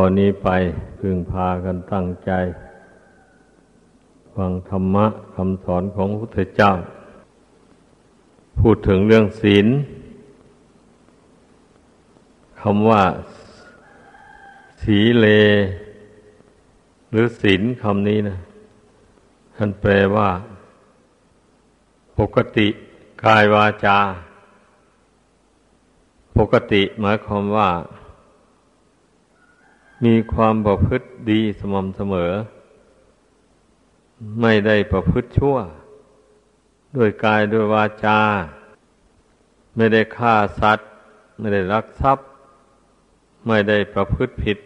ตอนนี้ไปพึงพากันตั้งใจ ฟังธรรมะคำสอนของพระพุทธเจ้า พูดถึงเรื่องศีลคำว่า สีเลหรือศีลคำนี้นะท่านแปลว่า ปกติกายวาจา ปกติหมายความว่า มีความประพฤติดีสม่ำเสมอ ไม่ได้ประพฤติชั่ว ด้วยกายด้วยวาจา ไม่ได้ฆ่าสัตว์ ไม่ได้รักทรัพย์ ไม่ได้ประพฤติผิด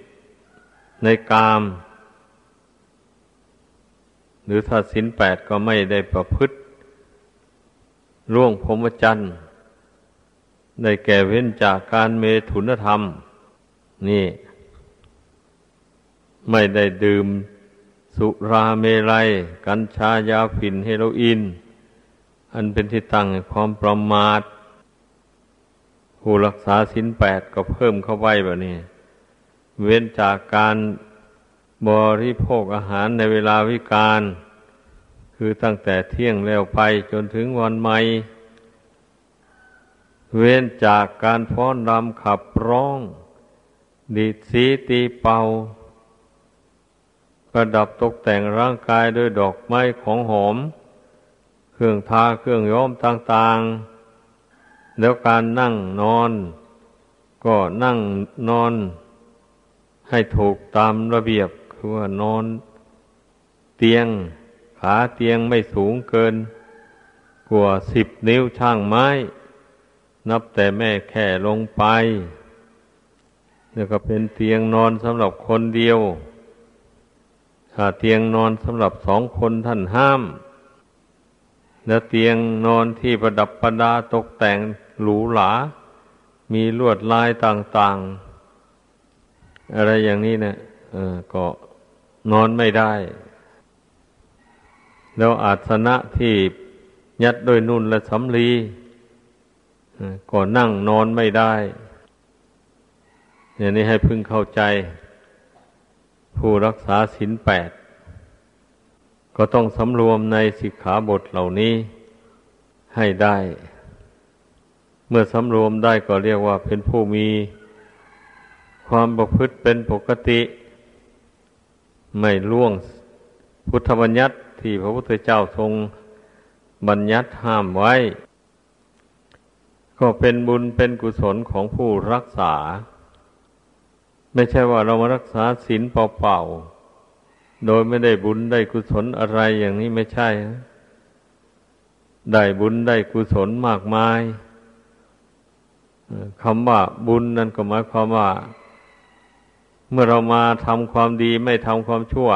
ในกาม หรือถ้าสินแปดก็ไม่ได้ประพฤติร่วงพรมจรรย์ได้แก่เว้นจากการเมถุนธรรม นี่ ไม่ได้ดื่ม สุราเมรัย กัญชายาฝิ่นเฮโรอีน อันเป็นที่ตั้งความประมาท ผู้รักษาสินแปดก็เพิ่มเข้าไปแบบนี้ เว้นจากการบริโภคอาหารในเวลาวิการ คือตั้งแต่เที่ยงแล้วไปจนถึงวันใหม่ เว้นจากการฟ้อนรำขับร้อง ดีดสีตีเป่า ประดับตกแต่งร่างกายด้วยดอกไม้ของหอม เครื่องทาเครื่องย้อมต่างๆ แล้วการนั่งนอน ก็นั่งนอน ให้ถูกตามระเบียบคือว่านอน เตียง ขาเตียงไม่สูงเกิน กว่าสิบนิ้วช่างไม้ นับแต่แม่แค่ลงไป แล้วก็เป็นเตียงนอนสำหรับคนเดียว ถ้าเตียงนอนสำหรับสองคนท่านห้าม แล้วเตียงนอนที่ประดับประดาตกแต่งหรูหรา มีลวดลายต่าง ๆ อะไรอย่างนี้เนะี่ยก็นอนไม่ได้ แล้วอาสนะที่ยัดโดยนุ่นและสำลีก็นั่งนอนไม่ได้อย่างนี้ให้พึงเข้าใจ ผู้รักษาศีลแปด ก็ต้องสำรวมในสิกขาบทเหล่านี้ให้ได้ เมื่อสำรวมได้ก็เรียกว่าเป็นผู้มีความประพฤติเป็นปกติ ไม่ล่วงพุทธบัญญัติที่พระพุทธเจ้าทรงบัญญัติห้ามไว้ ก็เป็นบุญเป็นกุศลของผู้รักษา ไม่ใช่ว่าเรามารักษาศีลเปล่าๆ โดยไม่ได้บุญได้กุศลอะไรอย่างนี้ไม่ใช่ได้บุญได้กุศลมากมายคำว่าบุญนั่นก็หมายความว่า เมื่อเรามาทำความดีไม่ทำความชั่ว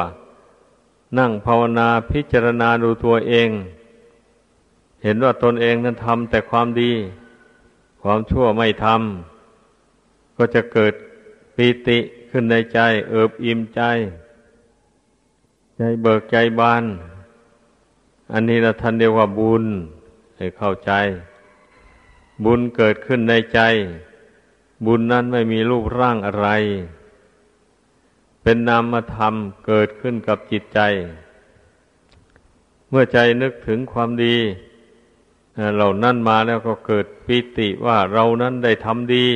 นั่งภาวนาพิจารณาดูตัวเอง เห็นว่าตนเองนั้นทำแต่ความดี ความชั่วไม่ทำก็จะเกิด ปิติขึ้นในใจ เอิบอิ่มใจ ใจเบิกใจบาน อันนี้เราท่านเรียกว่าบุญ ให้เข้าใจ บุญเกิดขึ้นในใจ บุญนั้นไม่มีรูปร่างอะไร เป็นนามธรรมเกิดขึ้นกับจิตใจ เมื่อใจนึกถึงความดีเหล่านั้นมาแล้วก็เกิดปิติว่าเรานั้นได้ทำดี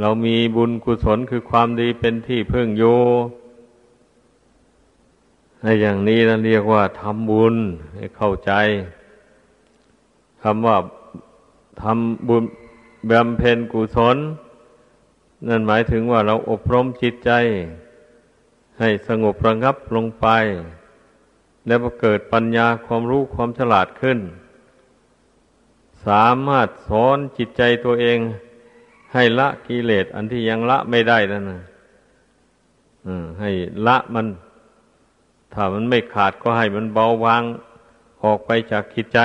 เรามีบุญกุศลคือความดีเป็นที่พึ่งโยในอย่างนี้นะเรียกว่าทำบุญให้เข้าใจคำว่าทำบุญบำเพ็ญกุศล นั่นหมายถึงว่าเราอบรมจิตใจ ให้สงบระงับลงไป แล้วเกิดปัญญาความรู้ความฉลาดขึ้น สามารถสอนจิตใจตัวเอง ให้ละกิเลสอันที่ยังละไม่ได้นั่นนะให้ละมัน ถ้ามันไม่ขาดก็ให้มันเบาบางออกไปจากคิดใจ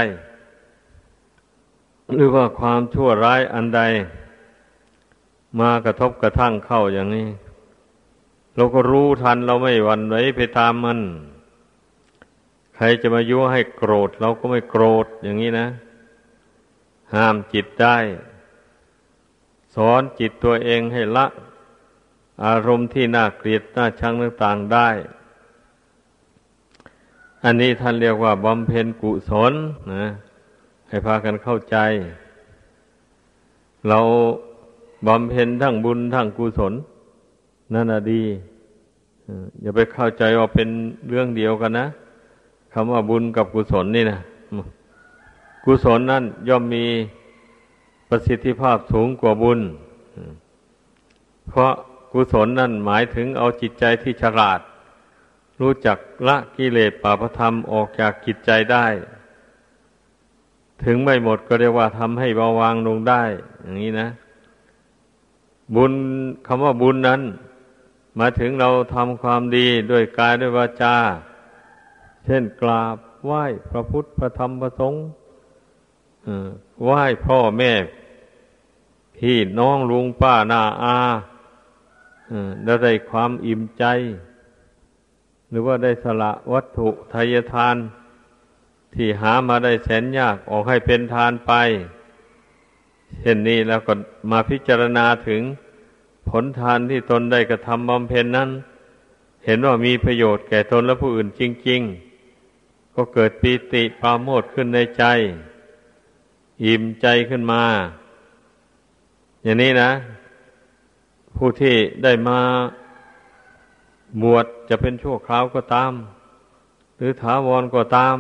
หรือว่าความชั่วร้ายอันใด มากระทบกระทั่งเข้าอย่างนี้ เราก็รู้ทันเราไม่หวั่นไหวไปตามมัน ใครจะมายั่วให้โกรธ เราก็ไม่โกรธอย่างนี้นะ ห้ามจิตได้ สอนจิตตัวเองให้ละ อารมณ์ที่น่าเกลียดน่าชังต่างๆได้ อันนี้ท่านเรียกว่าบำเพ็ญกุศลนะให้พากันเข้าใจ เราบำเพ็ญทั้งบุญทั้งกุศล นั่นดี อย่าไปเข้าใจว่าเป็นเรื่องเดียวกันนะคำว่าบุญกับกุศลนี่นะกุศลนั่นย่อมมี ประสิทธิภาพสูงกว่าบุญ เพราะกุศลนั่นหมายถึงเอาจิตใจที่ฉลาด รู้จักละกิเลสปาปธรรมออกจากจิตใจได้ ถึงไม่หมดก็เรียกว่าทำให้เบาวางลงได้ อย่างนี้นะ บุญคำว่าบุญนั้นมาถึงเราทำความดีด้วยกายด้วยวาจา เช่นกราบไหว้พระพุทธพระธรรมพระสงฆ์ ไหว้พ่อแม่ พี่น้องลุงป้านาอาแล้วได้ความอิ่มใจ หรือว่าได้สละวัตถุทายทาน ที่หามาได้แสนยากออกให้เป็นทานไป เช่นนี้แล้วก็มาพิจารณาถึงผลทานที่ตนได้กระทำบำเพ็ญนั้น เห็นว่ามีประโยชน์แก่ตนและผู้อื่นจริง ๆ ก็เกิดปีติปราโมทขึ้นในใจ อิ่มใจขึ้นมา อย่างนี้นะ ผู้ที่ได้มาบวชจะเป็นชั่วคราวก็ตาม หรือถาวรก็ตาม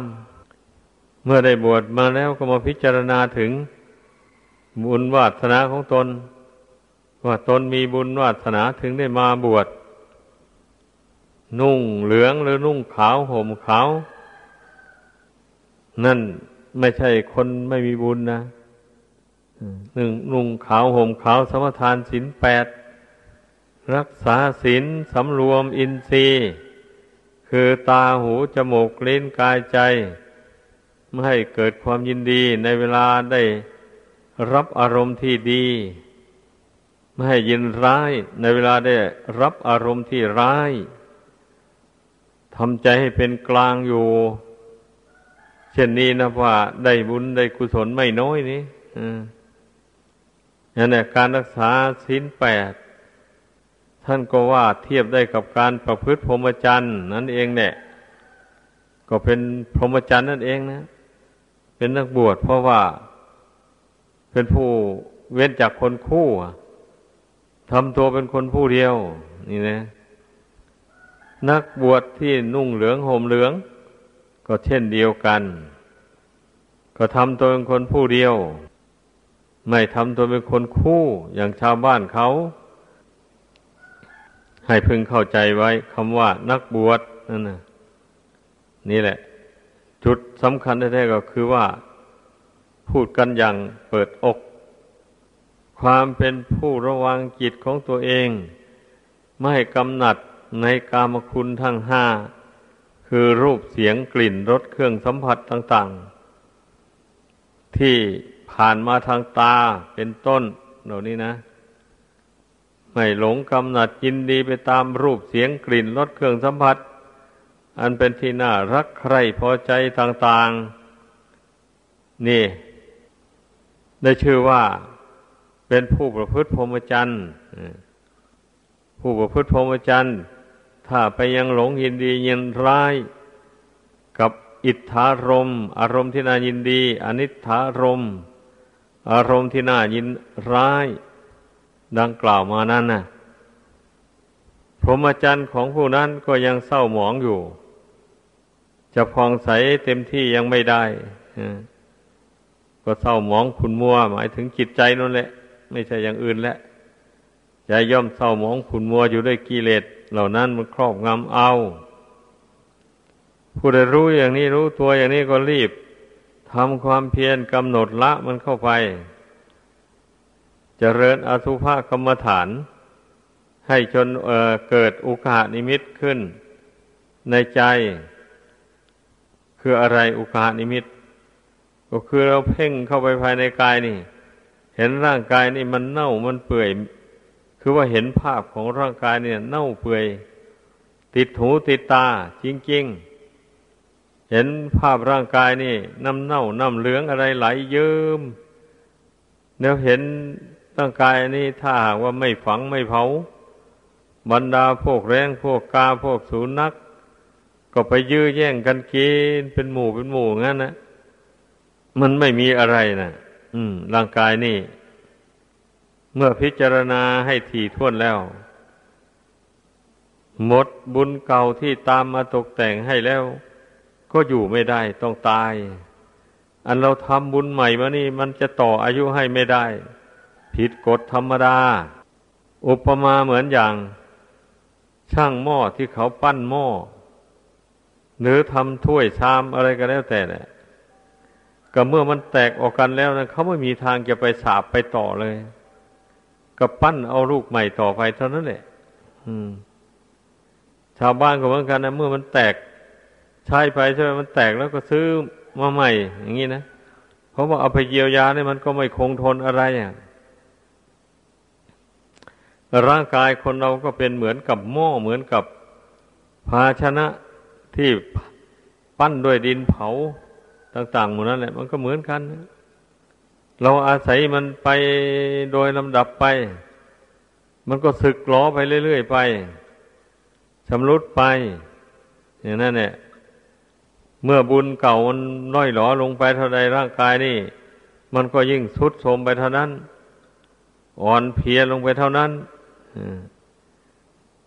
เมื่อได้บวชมาแล้วก็มาพิจารณาถึงบุญวาสนาของตน ว่าตนมีบุญวาสนาถึงได้มาบวชนุ่งเหลืองหรือนุ่งขาวห่มขาว นั่น ไม่ใช่คนไม่มีบุญนะหนึ่งนุ่งขาวห่มขาวสมทานศีลแปด รักษาศีลสำรวมอินทรีย์ คือตาหูจมูกลิ้นกายใจ ไม่ให้เกิดความยินดีในเวลาได้รับอารมณ์ที่ดี ไม่ให้ยินร้ายในเวลาได้รับอารมณ์ที่ร้ายทำใจให้เป็นกลางอยู่ ช่นนี้นะว่าได้บุญได้กุศลไม่น้อยนี่นั่นแหละการรักษาศีลแปดท่านก็ว่าเทียบได้กับการประพฤติพรหมจรรย์นั่นเองเนี่ยก็เป็นพรหมจรรย์นั่นเองนะ เป็นนักบวชเพราะว่า เป็นผู้เว้นจากคนคู่ทำตัวเป็นคนผู้เดียว นี่นะ นักบวชที่นุ่งเหลืองห่มเหลือง ก็เช่นเดียวกัน ก็ทำตัวเป็นคนผู้เดียว ไม่ทำตัวเป็นคนคู่อย่างชาวบ้านเขา ให้พึงเข้าใจไว้คำว่านักบวชนั่นนะนี่แหละ จุดสำคัญแท้ๆก็คือว่า พูดกันอย่างเปิดอก ความเป็นผู้ระวังจิตของตัวเอง ไม่กำหนัดในกามคุณทั้งห้า คือรูปเสียงกลิ่นรสเครื่องสัมผัสต่าง ๆ ที่ผ่านมาทางตาเป็นต้นเหล่านี้นะ ไม่หลงกำหนัดยินดีไปตามรูปเสียงกลิ่นรสเครื่องสัมผัส อันเป็นที่น่ารักใคร่พอใจต่าง ๆ นี่ ได้ชื่อว่าเป็นผู้ประพฤติพรหมจรรย์ผู้ประพฤติพรหมจรรย์ ถ้าไปยังหลงยินดียินร้าย กับอิทธารม อารมณ์ที่น่ายินดี อนิธารม อารมณ์ที่น่ายินร้าย ดังกล่าวมานั้นนะพรหมจรรย์ของผู้นั้นก็ยังเศร้าหมองอยู่ จะพองใสเต็มที่ยังไม่ได้ก็เศร้าหมองขุนมัว หมายถึงจิตใจนั่นแหละ ไม่ใช่อย่างอื่นแล้วใจย่อมเศร้าหมองขุนมัวอยู่ด้วยกิเลส เหล่านั้นมันครอบงำเอา ผู้ใดรู้อย่างนี้รู้ตัวอย่างนี้ก็รีบทำความเพียรกำหนดละมันเข้าไปจเจริญอสุภกรรมฐาน ให้จนเเกิดอุกานิมิตขึ้น ในใจ คืออะไรอุกานิมิต ก็คือเราเพ่งเข้าไปภายในกายนี่ เห็นร่างกายนี่มันเน่ามันเปื่อย คือว่าเห็นภาพของร่างกายเนี่ย เน่าเปื่อย ติดหูติดตา จริง ๆ เห็นภาพร่างกายนี่น้ำเน่าน้ำเหลืองอะไรไหลเยิ้มแล้วเห็นร่างกายนี่ถ้าหากว่าไม่ฝังไม่เผา บรรดาพวกแรงพวกกาพวกสูนัก ก็ไปยื้อแย่งกันกินเป็นหมู่เป็นหมู่งั้นนะมันไม่มีอะไรนะอืม ร่างกายนี่ เมื่อพิจารณาให้ถี่ถ้วนแล้ว หมดบุญเก่าที่ตามมาตกแต่งให้แล้ว ก็อยู่ไม่ได้ต้องตาย อันเราทำบุญใหม่มานี่ มันจะต่ออายุให้ไม่ได้ ผิดกฎธรรมดา อุปมาเหมือนอย่าง ช่างหม้อที่เขาปั้นหม้อหรือทำถ้วยชามอะไรก็แล้วแต่เนี่ยก็เมื่อมันแตกออกกันแล้วนะเขาไม่มีทางจะไปสาบไปต่อเลย ก็ปั้นเอาลูกใหม่ต่อไปเท่านั้นแหละชาวบ้านก็เหมือนกันนะเมื่อมันแตกใช้ไปใช่ไหมมันแตกแล้วก็ซื้อมาใหม่ อย่างนี้นะเพราะว่าเอาไปเยียวยาเนี่ยมันก็ไม่คงทนอะไรอะร่างกายคนเราก็เป็นเหมือนกับหม้อเหมือนกับภาชนะที่ปั้นด้วยดินเผาต่างๆหมดนั่นแหละ มันก็เหมือนกัน เราอาศัยมันไปโดยลำดับไป มันก็สึกล้อไปเรื่อยๆไปชำรุดไป อย่างนั้นเนี่ยเมื่อบุญเก่ามันน้อยหลอลงไปเท่าใดร่างกายนี่ มันก็ยิ่งทุดโทรมไปเท่านั้น อ่อนเพียลงไปเท่านั้น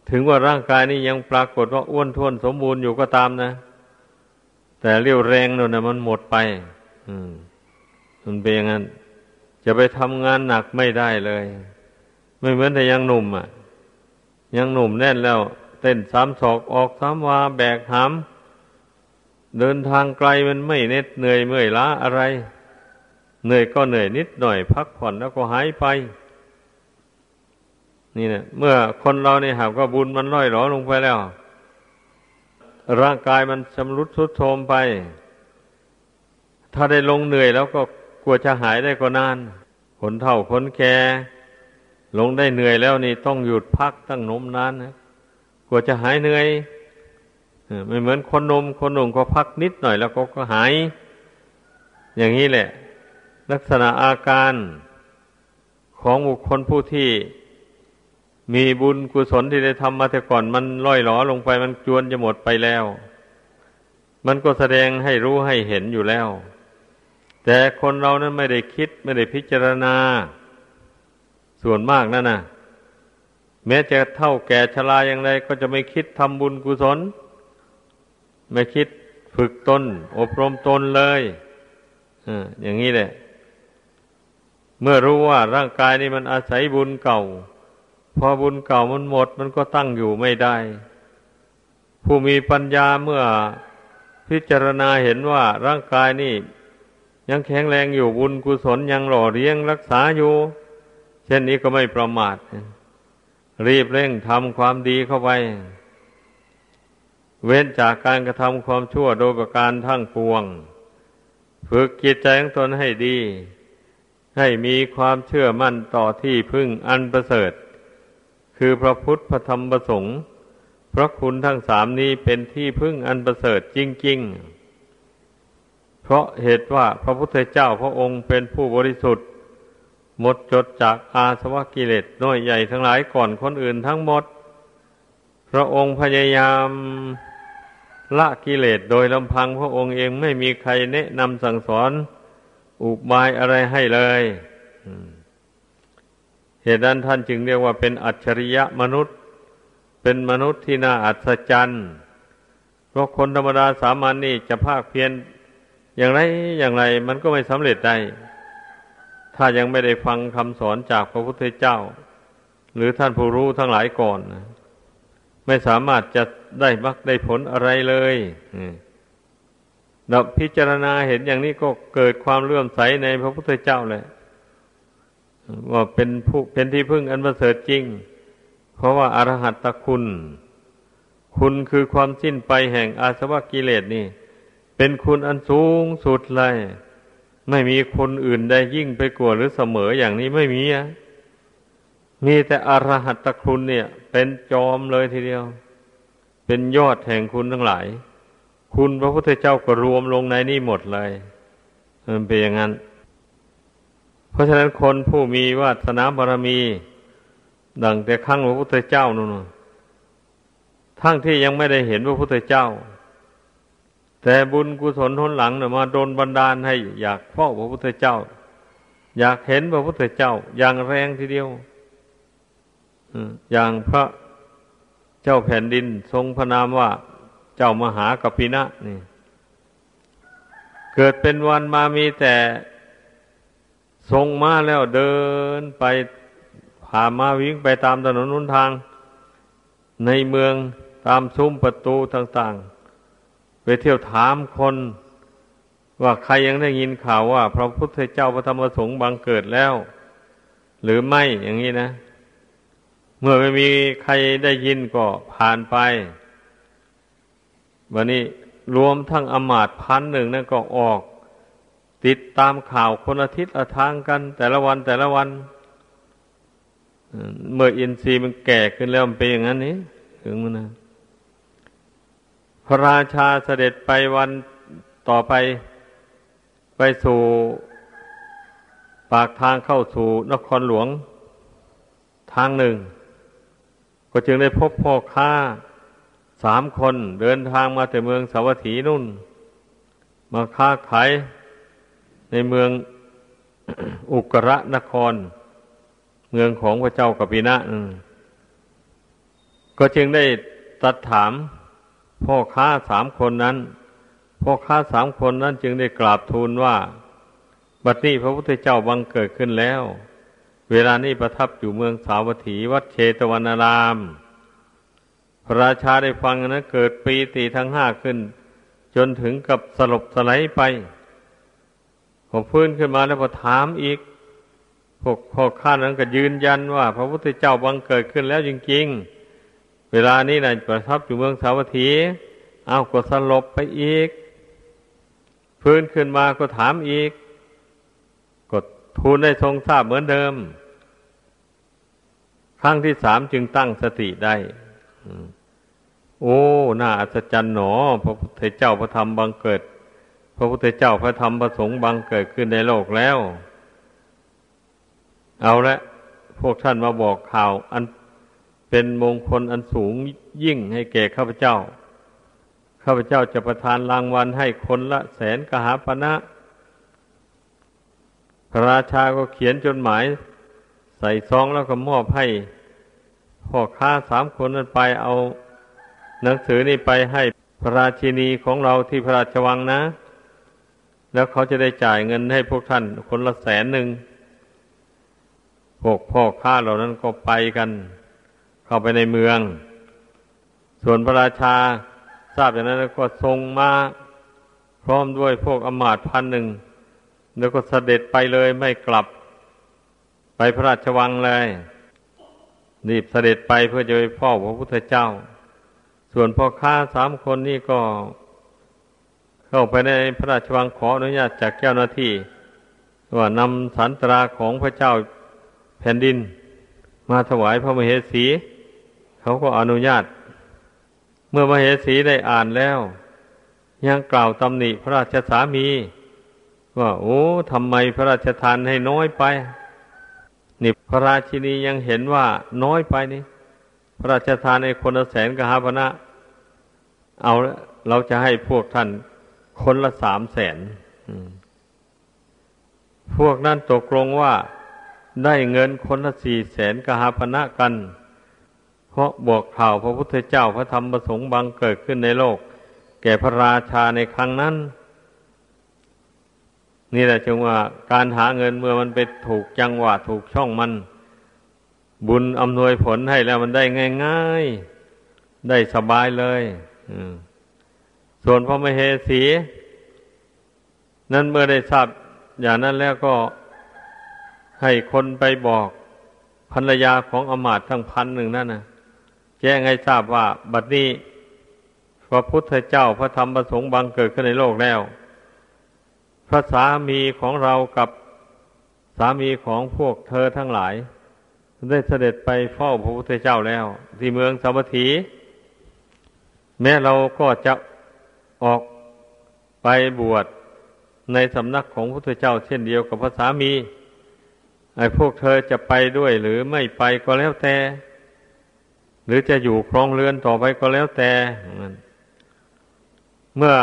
ถึงว่าร่างกายนี้ยังปรากฏว่าอ้วนท้วนสมบูรณ์อยู่ก็ตามนะ แต่เรี่ยวแรงนั่นนะมันหมดไป อืม มันเป็นอย่างนั้น จะไปทำงานหนักไม่ได้เลย ไม่เหมือนแต่ยังหนุ่มอะ ยังหนุ่มแน่นแล้ว เต้นสามศอกออกสามวาแบกหามเดินทางไกลมันไม่เน็ดเหนื่อยเมื่อยล้าอะไร เหนื่อยก็เหนื่อยนิดหน่อย พักผ่อนแล้วก็หายไป นี่นะเมื่อคนเราเนี่ยหากว่าบุญมันล่อยหลอลงไปแล้ว ร่างกายมันชำรุดทรุดโทรมไป ถ้าได้ลงเหนื่อยแล้วก็ กลัวจะหายได้ก็นานคนเฒ่าคนแก่ลงได้เหนื่อยแล้วนี่ต้องหยุดพักตั้งนมนานนะกลัวจะหายเหนื่อยไม่เหมือนคนนมคนหนุ่มก็พักนิดหน่อยแล้วก็ก็หาย อย่างนี้แหละ ลักษณะอาการของบุคคลผู้ที่ มีบุญกุศลที่ได้ทำมาแต่ก่อน มันล่อยหลอลงไปมันจวนจะหมดไปแล้ว มันก็แสดงให้รู้ให้เห็นอยู่แล้ว แต่คนเรานั้นไม่ได้คิดไม่ได้พิจารณา ส่วนมากนั่นนะแม้จะเท่าแก่ชราอย่างไรก็จะไม่คิดทำบุญกุศล ไม่คิดฝึกตน อบรมตนเลยอย่างนี้แหละ เมื่อรู้ว่าร่างกายนี้มันอาศัยบุญเก่า พอบุญเก่ามันหมด มันก็ตั้งอยู่ไม่ได้ ผู้มีปัญญาเมื่อพิจารณาเห็นว่าร่างกายนี่ ยังแข็งแรงอยู่บุญกุศลยังหล่อเลี้ยงรักษาอยู่ เช่นนี้ก็ไม่ประมาท รีบเร่งทำความดีเข้าไป เว้นจากการกระทำความชั่วโดยประการทั้งปวง ฝึกจิตใจของตนให้ดี ให้มีความเชื่อมั่นต่อที่พึ่งอันประเสริฐ คือพระพุทธพระธรรมพระสงฆ์พระคุณทั้งสามนี้เป็นที่พึ่งอันประเสริฐจริง ๆ เพราะเหตุว่าพระพุทธเจ้าพระองค์เป็นผู้บริสุทธิ์ หมดจดจากอาสวะกิเลสน้อยใหญ่ทั้งหลายก่อนคนอื่นทั้งหมด พระองค์พยายามละกิเลสโดยลำพังพระองค์เองไม่มีใครแนะนำสั่งสอน อุบายอะไรให้เลยเหตุนั้นท่านจึงเรียกว่าเป็นอัจฉริยะมนุษย์ เป็นมนุษย์ที่น่าอัศจรรย์เพราะคนธรรมดาสามัญนนี่จะภาคเพียร อย่างไรอย่างไรมันก็ไม่สำเร็จได้ ถ้ายังไม่ได้ฟังคำสอนจากพระพุทธเจ้า หรือท่านผู้รู้ทั้งหลายก่อนไม่สามารถจะได้มักได้ผลอะไรเลยเราพิจารณาเห็นอย่างนี้ก็เกิดความเลื่อมใสในพระพุทธเจ้าเลยว่าเป็นผู้เป็นที่พึ่งอันประเสริฐจริง เพราะว่าอารหัตตคุณ คุณคือความสิ้นไปแห่งอาสวะกิเลสนี่ เป็นคุณอันสูงสุดเลย ไม่มีคนอื่นได้ยิ่งไปกว่าหรือเสมออย่างนี้ไม่มีอะมีแต่อรหัตตคุณเนี่ย เป็นจอมเลยทีเดียว เป็นยอดแห่งคุณทั้งหลาย คุณพระพุทธเจ้าก็รวมลงในนี่หมดเลยมันเป็นอย่างนั้น เพราะฉะนั้นคนผู้มีวาสนาบารมี ดังแต่ครั้งพระพุทธเจ้านู่นทั้งที่ยังไม่ได้เห็นพระพุทธเจ้า แต่บุญกุศลทนหลังเนี่ยมาโดนบันดาลให้อยากเฝ้าพระพุทธเจ้า อยากเห็นพระพุทธเจ้า อย่างแรงทีเดียวอย่างพระเจ้าแผ่นดินทรงพระนามว่าเจ้ามหากปินะนี่ เกิดเป็นวันมามีแต่ทรงมาแล้วเดินไปผ่ามาวิ่งไปตามถนนนุนทาง ในเมืองตามซุ้มประตูต่างๆ เที่ยวถามคน ว่าใครยังได้ยินข่าวว่า พระพุทธเจ้าพระธรรมสงฆ์บังเกิดแล้ว หรือไม่อย่างนี้นะ เมื่อไม่มีใครได้ยินก็ผ่านไปวันนี้รวมทั้งอมาตพันหนึ่งนั่นก็ออก ติดตามข่าวคนอาทิตย์ละทางกัน แต่ละวันแต่ละวัน เมื่ออินทรีย์มันแก่ขึ้นแล้วมันเป็นอย่างนั้นนี้ถึงมันนะ ระราชาเสด็จไปวันต่อไปไปสู่ปากทางเข้าสู่นครหลวง ทางหนึ่ง ก็จึงได้พบพ่อค้าสามคนเดินทางมาแต่เมืองสาวัตถีนุ่น มาค้าขายในเมืองอุกระนคร เมืองของพระเจ้ากปินะก็จึงได้ตัดถาม พ่อค้าสามคนนั้นพ่อค้าสามคนนั้นจึงได้กราบทูลว่า บัดนี้พระพุทธเจ้าบังเกิดขึ้นแล้ว เวลานี้ประทับอยู่เมืองสาวัตถีวัดเชตวันาราม พระราชาได้ฟังนะเกิดปีติทั้งห้าขึ้น จนถึงกับสลบสไลไปพอฟื้นขึ้นมาแล้วพอถามอีกพวกพ่อข้านั้นก็ยืนยันว่า พระพุทธเจ้าบังเกิดขึ้นแล้วจริงๆ เวลานี้นะประทับอยู่เมืองสาวัตถี เอาก็สลบไปอีก พื้นขึ้นมาก็ถามอีกกดทูลได้ทรงทราบเหมือนเดิม ครั้งที่สามจึงตั้งสติได้โอ้ น่าอัศจรรย์หนอ พระพุทธเจ้าพระธรรมบังเกิด พระพุทธเจ้าพระธรรมพระสงฆ์บังเกิดขึ้นในโลกแล้ว เอาละ พวกท่านมาบอกข่าว อัน เป็นมงคลอันสูงยิ่งให้แก่ข้าพเจ้า ข้าพเจ้าจะประทานรางวัลให้คนละแสนกหาปณะพระราชาก็เขียนจดหมาย ใส่ซองแล้วก็มอบให้พ่อค้าสามคนนั้นไปเอา หนังสือนี่ไปให้พระราชินีของเราที่พระราชวังนะ แล้วเขาจะได้จ่ายเงินให้พวกท่านคนละแสนหนึ่งพวกพ่อค้าเหล่านั้นก็ไปกัน เข้าไปในเมือง ส่วนพระราชาทราบอย่างนั้นแล้วก็ทรงมาพร้อมด้วยพวกอมาตพันหนึ่งแล้วก็เสด็จไปเลยไม่กลับ ไปพระราชวังเลยรีบเสด็จไปเพื่อจะไปพ่อพระพุทธเจ้า ส่วนพ่อค้าสามคนนี่ก็ เข้าไปในพระราชวังขออนุญาตจากเจ้าหน้าที่ว่านำสันตราของพระเจ้าแผ่นดิน มาถวายพระมเหสี เขาก็อนุญาต เมื่อมเหสีได้อ่านแล้ว ยังกล่าวตำหนิพระราชสามี ว่าโอ้ทำไมพระราชทานให้น้อยไป นี่พระราชินียังเห็นว่าน้อยไปนี่ พระราชทานในคนละแสนกหาพนะ เอาเราจะให้พวกท่านคนละสามแสนพวกนั้นตกลงว่าได้เงินคนละสี่แสนกหาพนะกัน เพราะบอกข่าวพระพุทธเจ้าพระธรรมประสงค์บังเกิดขึ้นในโลก แก่พระราชาในครั้งนั้น นี่แหละจึงว่าการหาเงินเมื่อมันไปถูกจังหวะถูกช่องมัน บุญอำนวยผลให้แล้วมันได้ง่ายๆ ได้สบายเลยส่วนพระมเหสี นั้นเมื่อได้ทราบอย่างนั้นแล้วก็ให้คนไปบอกภรรยาของอมาตทั้งพันหนึ่งนั่นนะ แจ้งให้ทราบว่า บัดนี้พระพุทธเจ้าพระธรรมประสงค์บังเกิดขึ้นในโลกแล้ว พระสามีของเรากับสามีของพวกเธอทั้งหลาย ได้เสด็จไปเฝ้าพระพุทธเจ้าแล้ว ที่เมืองสาวัตถี แม้เราก็จะออกไปบวชในสำนักของพระพุทธเจ้า เช่นเดียวกับพระสามีไอ้พวกเธอจะไปด้วยหรือไม่ไปก็แล้วแต่ หรือจะอยู่ครองเรือนต่อไปก็แล้วแต่ เมื่อ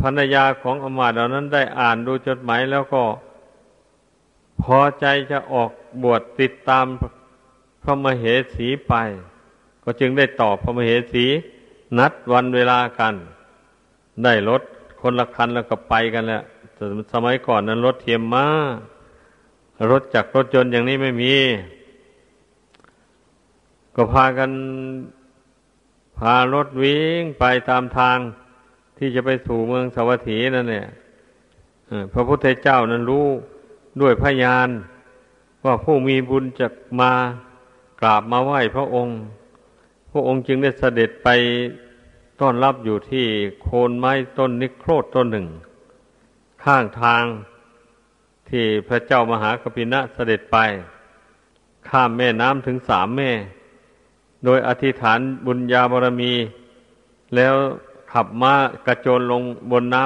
ภรรยาของอมาตเหล่านั้นได้อ่านดูจดหมายแล้วก็ พอใจจะออกบวชติดตามพระมเหสีไป ก็จึงได้ตอบพระมเหสีนัดวันเวลากัน ได้รถคนละคันแล้วก็ไปกันแล้วสมัยก่อนนั้นรถเทียมมารถจักรรถยนต์อย่างนี้ไม่มี ก็พากันพารถวิ่งไปตามทางที่จะไปสู่เมืองสวัสดีนั่นเนี่ยพระพุทธเจ้านั้นรู้ด้วยพยาน ว่าผู้มีบุญจะมากราบมาไหว้พระองค์ พระองค์จึงได้เสด็จไปต้อนรับอยู่ที่โคนไม้ต้นนิโครธต้นหนึ่ง ข้างทางที่พระเจ้ามหากปินะเสด็จไป ข้ามแม่น้ำถึงสามแม่ โดยอธิษฐานบุญญาบารมี แล้วขับม้ากระโจนลงบนน้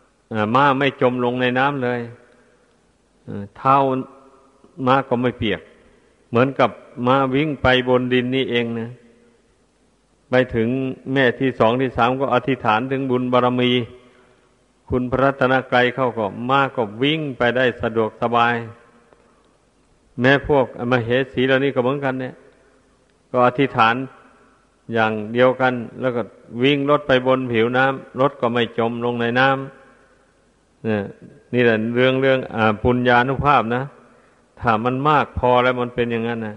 ำม้าไม่จมลงในน้ำเลยเท้าม้าก็ไม่เปียก เหมือนกับม้าวิ่งไปบนดินนี่เองนะไปถึงแม่ที่สองที่สามก็อธิษฐานถึงบุญบารมี คุณพระรัตนกรัยเข้าก็มาก็วิ่งไปได้สะดวกสบาย แม่พวกมาเหสีเหล่านี้ก็เหมือนกันเนี่ย ก็อธิษฐานอย่างเดียวกัน แล้วก็วิ่งรถไปบนผิวน้ำรถก็ไม่จมลงในน้ำนี่นี่แหละเรื่องเรื่องอปุญญาณุภาพนะถ้ามันมากพอแล้วมันเป็นอย่างนั้นนะ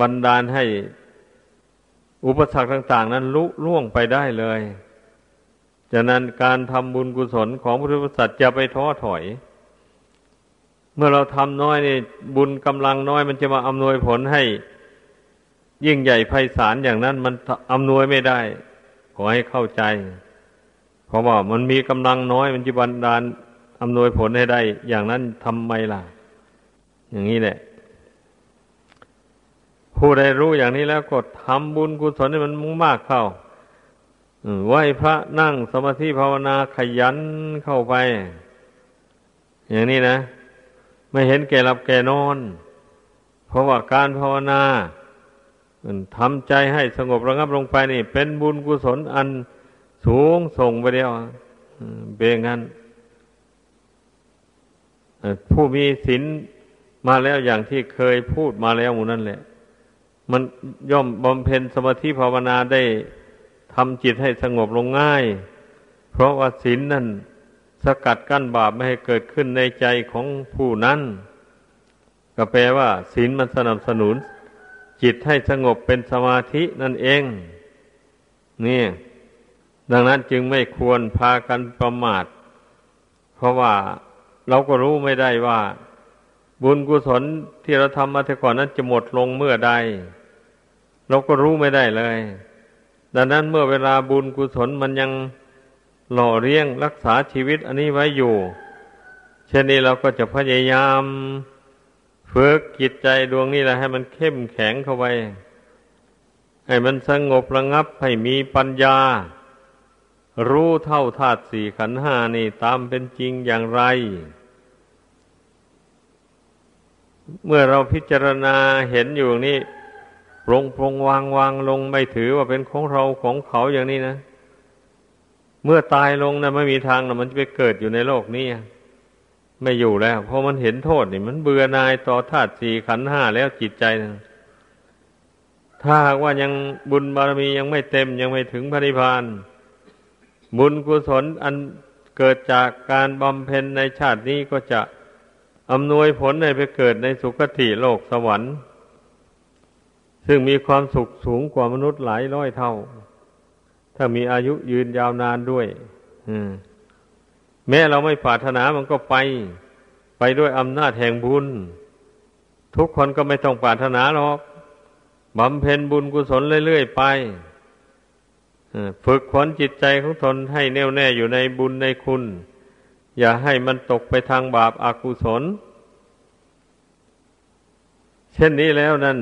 บันดาลให้อุปสรรคต่าง ๆ นั้นลุล่วงไปได้เลยฉะนั้นการทำบุญกุศลของพระพุทธสัตว์จะไปท้อถอย เมื่อเราทำน้อยนี่บุญกำลังน้อยมันจะมาอำนวยผลให้ ยิ่งใหญ่ไพศาลอย่างนั้นมันอำนวยไม่ได้ ขอให้เข้าใจ เพราะว่ามันมีกำลังน้อยมันจะบันดาลอำนวยผลให้ได้ อย่างนั้นทำไมล่ะ อย่างนี้แหละ ผู้ใดรู้อย่างนี้แล้วก็ทำบุญกุศลให้มันมุ่งมากเข้าไหวพระนั่งสมาธิภาวนาขยันเข้าไป อย่างนี้นะ ไม่เห็นแก่หลับแก่นอน เพราะว่าการภาวนา ทำใจให้สงบระงับลงไปนี่ เป็นบุญกุศลอันสูงส่งไปเดียวเบงั้นผู้มีศีลมาแล้วอย่างที่เคยพูดมาแล้วมูนั่นแหละ มันย่อมบำเพ็ญสมาธิภาวนาได้ทำจิตให้สงบลงง่าย เพราะว่าศีลนั่นสกัดกั้นบาปไม่ให้เกิดขึ้นในใจของผู้นั้น ก็แปลว่าศีลมันสนับสนุน จิตให้สงบเป็นสมาธินั่นเอง นี่ ดังนั้นจึงไม่ควรพากันประมาท เพราะว่าเราก็รู้ไม่ได้ว่า บุญกุศลที่เราทำมาแต่ก่อนนั้นจะหมดลงเมื่อใด เราก็รู้ไม่ได้เลย ดังนั้นเมื่อเวลาบุญกุศลมันยังหล่อเลี้ยงรักษาชีวิตอันนี้ไว้อยู่ เช่นนี้เราก็จะพยายาม ฝึกจิตใจดวงนี้แหละให้มันเข้มแข็งเข้าไป ให้มันสงบระงับให้มีปัญญา รู้เท่าธาตุสี่ขันห้านี่ตามเป็นจริงอย่างไร เมื่อเราพิจารณาเห็นอยู่นี่ปรงปรงวางวางลงไม่ถือว่าเป็นของเราของเขาอย่างนี้นะ เมื่อตายลงนะไม่มีทางนะมันจะไปเกิดอยู่ในโลกนี้ ไม่อยู่แล้ว เพราะมันเห็นโทษนี่มันเบื่อนายต่อธาตุสี่ขันห้าแล้วจิตใจนะถ้าหากว่ายังบุญบารมียังไม่เต็มยังไม่ถึงพระนิพพานบุญกุศลอันเกิดจากการบำเพ็ญในชาตินี้ก็จะอำนวยผลให้ไปเกิดในสุคติโลกสวรรค์ ซึ่งมีความสุขสูงกว่ามนุษย์หลายร้อยเท่า ถ้ามีอายุยืนยาวนานด้วย อืม แม้เราไม่ปรารถนามันก็ไป ไปด้วยอำนาจแห่งบุญ ทุกคนก็ไม่ต้องปรารถนาหรอกบำเพ็ญบุญกุศลเรื่อยๆไปฝึกขวนจิตใจของตนให้แน่วแน่อยู่ในบุญในคุณ อย่าให้มันตกไปทางบาปอากุศล เช่นนี้แล้วนั่น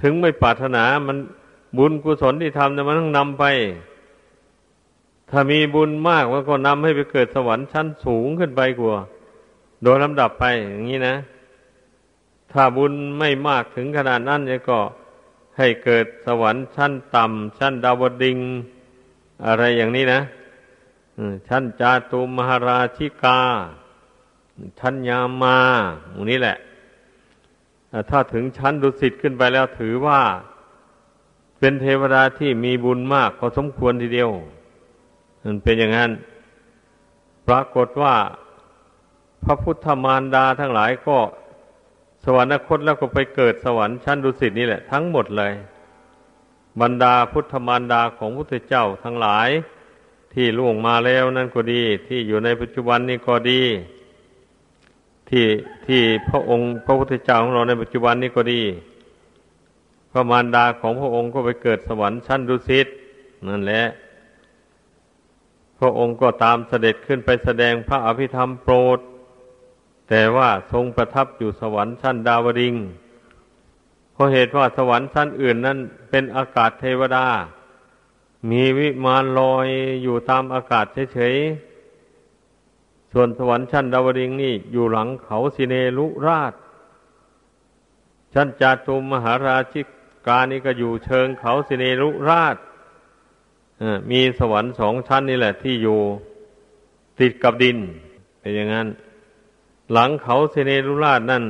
ถึงไม่ปรารถนามันบุญกุศลที่ทำนี่ยมันต้องนำไป ถ้ามีบุญมากมันก็นำให้ไปเกิดสวรรค์ชั้นสูงขึ้นไปกว่า โดยลำดับไปอย่างนี้นะ ถ้าบุญไม่มากถึงขนาดนั้นเนี่ยก็ให้เกิดสวรรค์ชั้นต่ำชั้นดาวดิง อะไรอย่างนี้นะชั้นจาตุมหาราชิกา ชั้นยามาหมูนี้แหละ ถ้าถึงชั้นดุสิตขึ้นไปแล้วถือว่า เป็นเทวดาที่มีบุญมากพอสมควรทีเดียว มันเป็นอย่างนั้น ปรากฏว่า พระพุทธมารดาทั้งหลายก็สวรรคตแล้วก็ไปเกิดสวรรค์ชั้นดุสิตนี่แหละ ทั้งหมดเลย บรรดาพุทธมารดาของพุทธเจ้าทั้งหลาย ที่ล่วงมาแล้วนั่นก็ดี ที่อยู่ในปัจจุบันนี่ก็ดี ที่ที่พระองค์ พระพุทธเจ้าของเราในปัจจุบันนี้ก็ดี พระมารดาของพระองค์ก็ไปเกิดสวรรค์ชั้นดุสิตนั่นแหละ พระองค์ก็ตามเสด็จขึ้นไปแสดงพระอภิธรรมโปรด แต่ว่าทรงประทับอยู่สวรรค์ชั้นดาวดิงเพราะเหตุว่าสวรรค์ชั้นอื่นนั้นเป็นอากาศเทวดา มีวิมานลอยอยู่ตามอากาศเฉยๆ ส่วนสวรรค์ชั้นดาวดิงนี่อยู่หลังเขาสิเนลุราช ชั้นจาตุมมหาราชิกานี่ก็อยู่เชิงเขาสิเนลุราช มีสวรรค์สองชั้นนี่แหละที่อยู่ติดกับดิน เป็นอย่างนั้น หลังเขาเซเนรุราชนั่น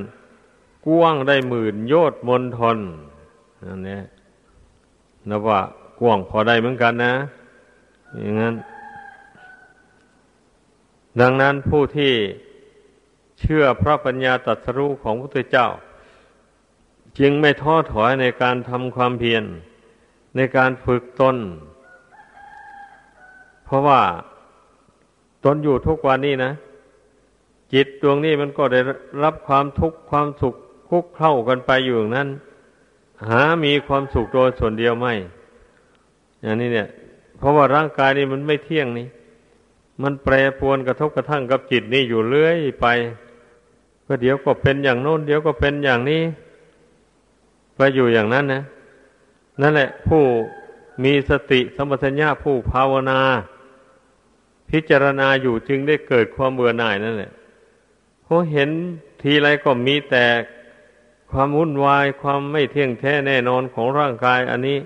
กว้างได้หมื่นโยชน์มนทนนั่นเนี่ยนับว่ากว้างพอได้เหมือนกันนะ อย่างนั้น ดังนั้นผู้ที่เชื่อพระปัญญาตรัสรู้ของพระพุทธเจ้า จึงไม่ท้อถอยในการทำความเพียรในการฝึกตน เพราะว่าตนอยู่ทุกวันนี้นะ จิตดวงนี้มันก็ได้รับความทุกข์ความสุขคุกเข้ากันไปอยู่อย่างนั้น หามีความสุขโดยส่วนเดียวไม่อย่างนี้เนี่ย เพราะว่าร่างกายนี่มันไม่เที่ยงนี่มันแปรปรวนกระทบกระทั่งกับจิตนี่อยู่เรื่อยไปก็เดี๋ยวก็เป็นอย่างโน้น เดี๋ยวก็เป็นอย่างนี้ ไปอยู่อย่างนั้นนะนั่นแหละ ผู้มีสติสมัชัญญาผู้ภาวนา พิจารณาอยู่จึงได้เกิดความเบื่อหน่ายนั่นแหละเพราะเห็นทีไรก็มีแต่ความวุ่นวายความไม่เที่ยงแท้แน่นอนของร่างกายอันนี้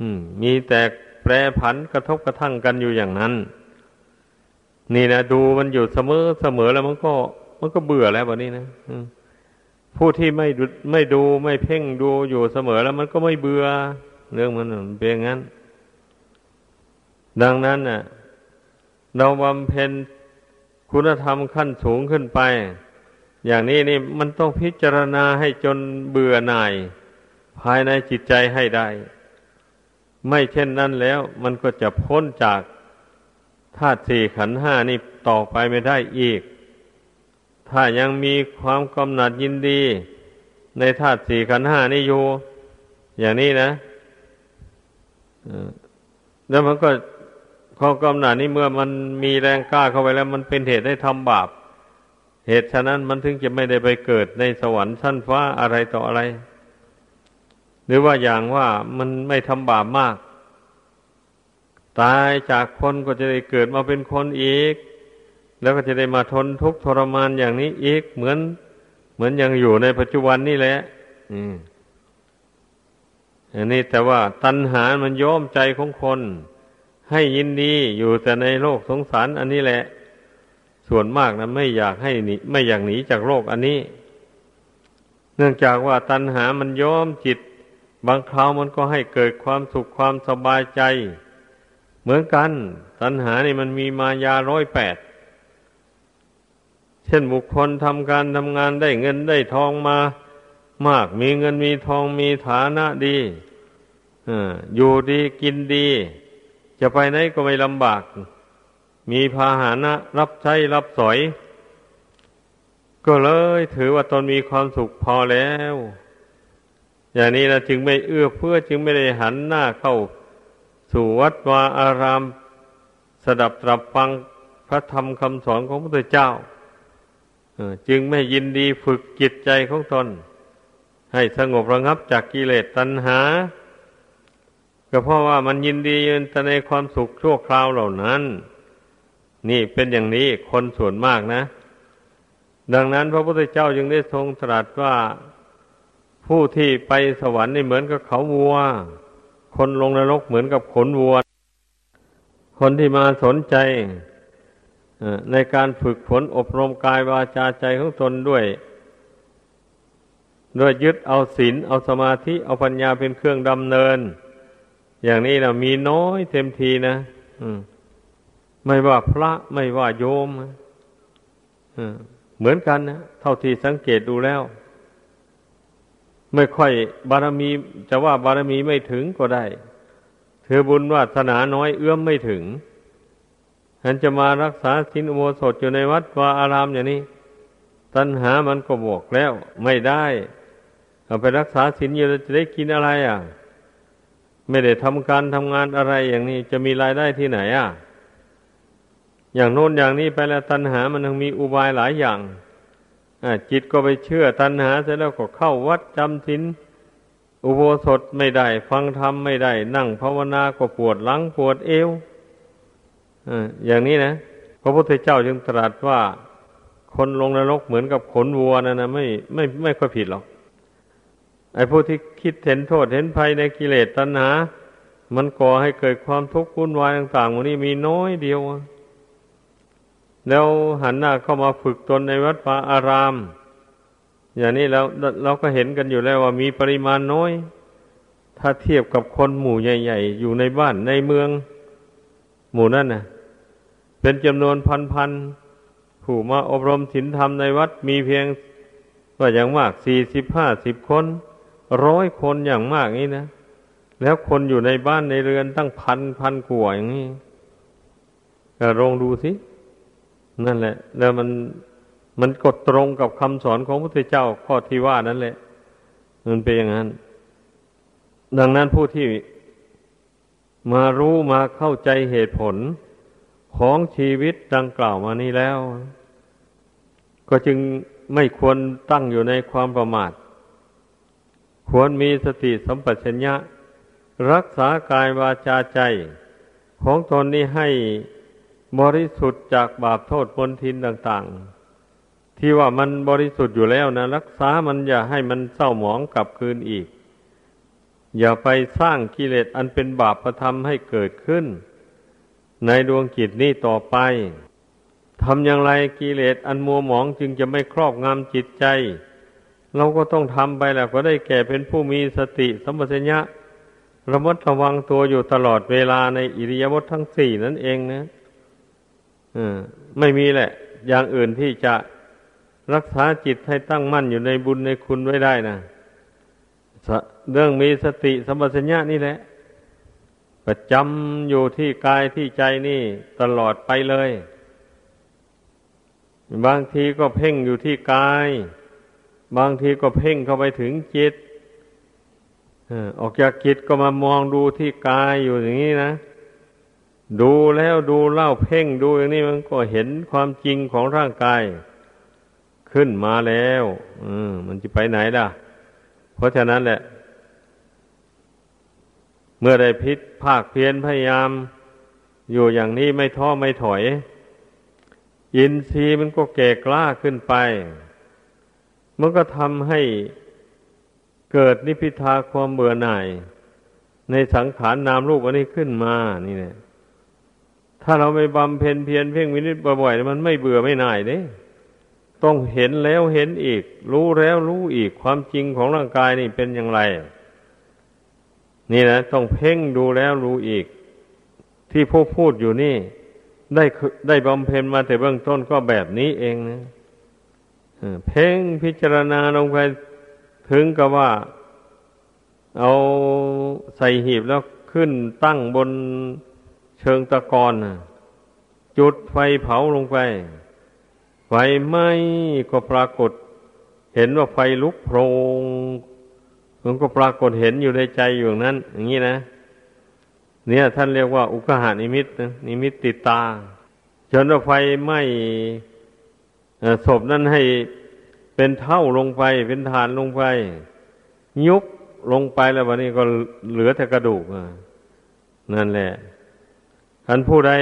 อืมมีแต่แปรผันกระทบกระทั่งกันอยู่อย่างนั้น นี่นะดูมันอยู่เสมอเสมอแล้วมันก็ มันก็เบื่อแล้วแบบนี้นะผู้ที่ไม่ดูไม่ดูไม่เพ่งดูอยู่เสมอแล้วมันก็ไม่เบื่อ เรื่องมันเป็นงั้น ดังนั้นน่ะ เราบำเพ็ญคุณธรรมขั้นสูงขึ้นไป อย่างนี้นี่มันต้องพิจารณาให้จนเบื่อหน่าย ภายในจิตใจให้ได้ ไม่เช่นนั้นแล้ว มันก็จะพ้นจากธาตุสี่ขันห้านี่ต่อไปไม่ได้อีก ถ้ายังมีความกำหนัดยินดี ในธาตุสี่ขันห้านี่อยู่ อย่างนี้นะแล้วมันก็ ความกำหนัดนี้เมื่อมันมีแรงกล้าเข้าไปแล้ว มันเป็นเหตุให้ทำบาป เหตุฉะนั้นมันถึงจะไม่ได้ไปเกิดในสวรรค์ชั้นฟ้าอะไรต่ออะไร หรือว่าอย่างว่ามันไม่ทำบาปมาก ตายจากคนก็จะได้เกิดมาเป็นคนอีก แล้วก็จะได้มาทนทุกข์ทรมานอย่างนี้อีกเหมือน เหมือนยังอยู่ในปัจจุบันนี่แหละ อืมอันนี้แต่ว่าตัณหามันย้อมใจของคน ให้ยินดีอยู่แต่ในโลกสงสารอันนี้แหละ ส่วนมากนะไม่อยากให้หนีไม่อยากหนีจากโลกอันนี้ เนื่องจากว่าตัณหามันย้อมจิต บางคราวมันก็ให้เกิดความสุขความสบายใจ เหมือนกัน ตัณหานี่มันมีมายาร้อยแปดเช่นบุคคลทำการทำงานได้เงินได้ทองมามาก มีเงินมีทองมีฐานะดีอยู่ดีกินดี จะไปไหนก็ไม่ลำบาก มีพาหานะรับใช้รับสอย ก็เลยถือว่าตนมีความสุขพอแล้ว อย่างนี้นะจึงไม่เอื้อเพื่อจึงไม่ได้หันหน้าเข้า สู่วัดวาอาราม สดับตรับฟังพระธรรมคำสอนของพระพุทธเจ้าจึงไม่ยินดีฝึกจิตใจของตน ให้สงบระงับจากกิเลสตัณหา ก็เพราะว่ามันยินดียินแต่ในความสุขชั่วคราวเหล่านั้น นี่เป็นอย่างนี้คนส่วนมากนะ ดังนั้นพระพุทธเจ้าจึงได้ทรงตรัสว่าผผู้ที่ไปสวรรค์นี่เหมือนกับเขาวัว คนลงนรกเหมือนกับขนวัว คนที่มาสนใจในการฝึกฝนอบรมกายวาจาใจของตนด้วยด้วยยึดเอาศีลเอาสมาธิเอาปัญญาเป็นเครื่องดำเนิน อย่างนี้นะมีน้อยเต็มทีนะไม่ว่าพระไม่ว่าโยมเหมือนกันนะเท่าที่สังเกตดูแล้ว ไม่ค่อยบารมี จะว่าบารมีไม่ถึงก็ได้เธอบุญวาสนาน้อยเอื้อมไม่ถึงฉันจะมารักษาสินอุโบสถอยู่ในวัดวาอารามอย่างนี้ ตัณหามันก็บอกแล้ว ไม่ได้เอาไปรักษาสินอยู่จะได้กินอะไรอะ ไม่ได้ทำการทำงานอะไรอย่างนี้ จะมีรายได้ที่ไหนอะ อย่างโน้นอย่างนี้ไปแล้วตัณหามันยังมีอุบายหลายอย่างจิตก็ไปเชื่อตัณหาเสร็จแล้วก็เข้าวัดจำศีลอุโบสถไม่ได้ ฟังธรรมไม่ได้ นั่งภาวนาก็ปวดหลังปวดเอวอย่างนี้นะ พระพุทธเจ้าจึงตรัสว่า คนลงนรกเหมือนกับขนวัวนะนะไม่ไม่ไม่ค่อยผิดหรอก ไอ้ผู้ที่คิดเห็นโทษเห็นภัยในกิเลสตัณหา มันก่อให้เกิดความทุกข์วุ่นวายต่างๆวันนี้มีน้อยเดียว แล้วหันหน้าเข้ามาฝึกตนในวัดป่าอาราม อย่างนี้แล้วเราก็เห็นกันอยู่แล้วว่ามีปริมาณน้อย ถ้าเทียบกับคนหมู่ใหญ่ ๆ อยู่ในบ้านในเมือง หมู่นั่นน่ะ เป็นจำนวนพันๆผู้มาอบรมศีลธรรมในวัดมีเพียงว่าอย่างมากสี่สิบห้าสิบคน ร้อยคนอย่างมากนี้นะ แล้วคนอยู่ในบ้านในเรือนตั้งพันพันกว่าอย่างนี้ก็ลองดูสิ นั่นแหละ แล้วมันมันกดตรงกับคำสอนของพระพุทธเจ้าข้อที่ว่านั่นแหละ มันเป็นอย่างนั้น ดังนั้นผู้ที่มารู้มาเข้าใจเหตุผลของชีวิตดังกล่าวมานี้แล้ว ก็จึงไม่ควรตั้งอยู่ในความประมาท ควรมีสติสัมปชัญญะ รักษากายวาจาใจ ของตนนี้ให้บริสุทธิ์จากบาปโทษปนทินต่าง ๆ ที่ว่ามันบริสุทธิ์อยู่แล้วนะ รักษามันอย่าให้มันเศร้าหมองกลับคืนอีก อย่าไปสร้างกิเลสอันเป็นบาปประทำให้เกิดขึ้น ในดวงจิตนี้ต่อไปทำอย่างไรกิเลสอันมัวหมองจึงจะไม่ครอบงำจิตใจ เราก็ต้องทำไปแหละก็ได้แก่เป็นผู้มีสติสัมปชัญญะระมัดระวังตัวอยู่ตลอดเวลาในอิริยาบถททั้งสี่นั่นเองนะไม่มีแหละ อย่างอื่นที่จะรักษาจิตให้ตั้งมั่นอยู่ในบุญในคุณไว้ได้นะเรื่องมีสติสัมปชัญญะนี่แหละ ประจำอยู่ที่กายที่ใจนี่ตลอดไปเลย บางทีก็เพ่งอยู่ที่กาย บางทีก็เพ่งเข้าไปถึงจิตออกจากจิตก็มามองดูที่กายอยู่อย่างนี้นะ ดูแล้วดูเล่าเพ่งดูอย่างนี้มันก็เห็นความจริงของร่างกาย ขึ้นมาแล้วมมันจะไปไหนล่ะ เพราะฉะนั้นแหละ เมื่อได้พิษภาคเพียรพยายาม อยู่อย่างนี้ไม่ท้อไม่ถอย อินทรีย์มันก็แก่กล้าขึ้นไป มันก็ทำให้เกิดนิพิทาความเบื่อหน่าย ในสังขารนนามรูปอันนี้ขึ้นมา นี่เนี่ยถ้าเราไม่บำเพ็ญเพียรเพ่งวินิจบ่อยๆมันไม่เบื่อไม่น่ายเด้ต้องเห็นแล้วเห็นอีก รู้แล้วรู้อีกความจริงของร่างกายนี่เป็นอย่างไร นี่นะต้องเพ่งดูแล้วรู้อีก ที่ผู้พูดอยู่นี่ ได้ได้บำเพ็ญมาแต่เบื้องต้นก็แบบนี้เองนะ เพ่งพิจารณาลงไปถึงกับว่า เอาใส่หีบแล้วขึ้นตั้งบนเชิงตะกอนจุดไฟเผาลงไป ไฟไหม้ก็ปรากฏ เห็นว่าไฟลุกโพรงมันก็ปรากฏเห็นอยู่ในใจอยู่นั้น อย่างนี้นะ เนี่ยท่านเรียกว่า อุกหานิมิตนะนิมิตติดตาจนว่าไฟไหม้ ศพนั้นให้เป็นเท่าลงไป เป็นฐานลงไป ยุบลงไปแล้ววันนี้ก็เหลือแต่กระดูกนั่นแหละท่านผู้ใด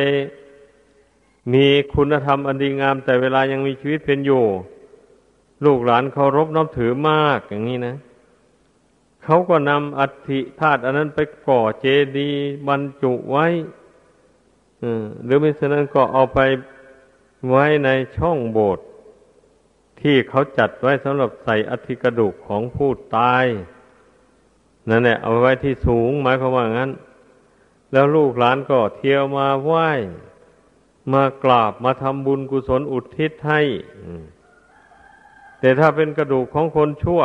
มีคุณธรรมอันดีงาม แต่เวลายังมีชีวิตเป็นอยู่ ลูกหลานเคารพนับถือมากอย่างนี้นะเขาก็นำอัฐิธาตุอันนั้นไปก่อเจดีย์บรรจุไว้หรือไม่เช่นนั้นก็เอาไป ไว้ในช่องโบสถ์ที่เขาจัดไว้สำหรับใส่อัฐิกระดูกของผู้ตายนั่นแหละเอาไว้ที่สูงหมายความว่างั้น แล้วลูกหลานก็เที่ยวมาไหว้มากราบมาทำบุญกุศลอุทิศให้แต่ถ้าเป็นกระดูกของคนชั่ว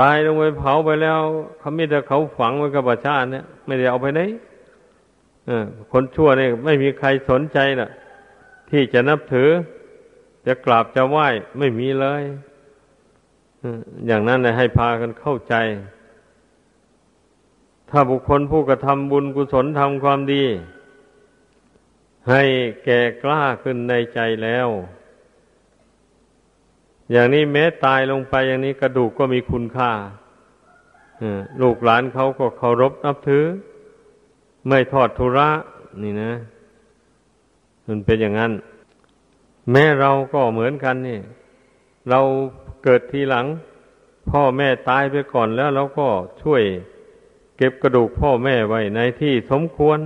ตายลงไปเผาไปแล้วเขาไม่ได้เขาฝังไว้กับประชาเนี่ย ไม่ได้เอาไปไหนคนชั่วเนี่ยไม่มีใครสนใจน่ะ ที่จะนับถือ จะกราบจะไหว้ไม่มีเลยอย่างนั้นเลยให้พากันเข้าใจ ถ้าบุคคลผู้กระทำบุญกุศลทำความดี ให้แก่กล้าขึ้นในใจแล้ว อย่างนี้แม้ตายลงไปอย่างนี้กระดูกก็มีคุณค่าลูกหลานเขาก็เคารพนับถือ ไม่ทอดทุระ นี่นะ มันเป็นอย่างนั้น แม่เราก็เหมือนกันนี่ เราเกิดทีหลัง พ่อแม่ตายไปก่อนแล้วเราก็ช่วยเก็บกระดูกพ่อแม่ไว้ในที่สมควร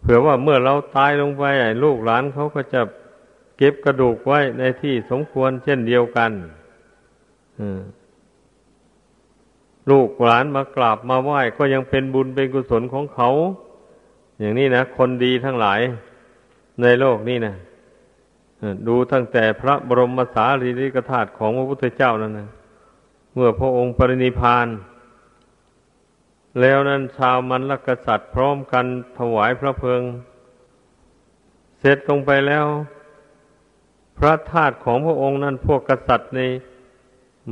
เผื่อว่าเมื่อเราตายลงไปลูกหลานเขาก็จะเก็บกระดูกไว้ในที่สมควรเช่นเดียวกันลูกหลานมากราบมาไหว้ก็ยังเป็นบุญเป็นกุศลของเขา อย่างนี้นะ คนดีทั้งหลาย ในโลกนี้นะดูตั้งแต่พระบรมสารีริกธาตุของพระพุทธเจ้านั่นนะเมื่อพระองค์ปรินิพาน แล้วนั้นชาวมันลกษัตริย์พร้อมกันถวายพระเพลิง เสร็จลงไปแล้ว พระธาตุของพระองค์นั้นพวกกษัตริย์ใน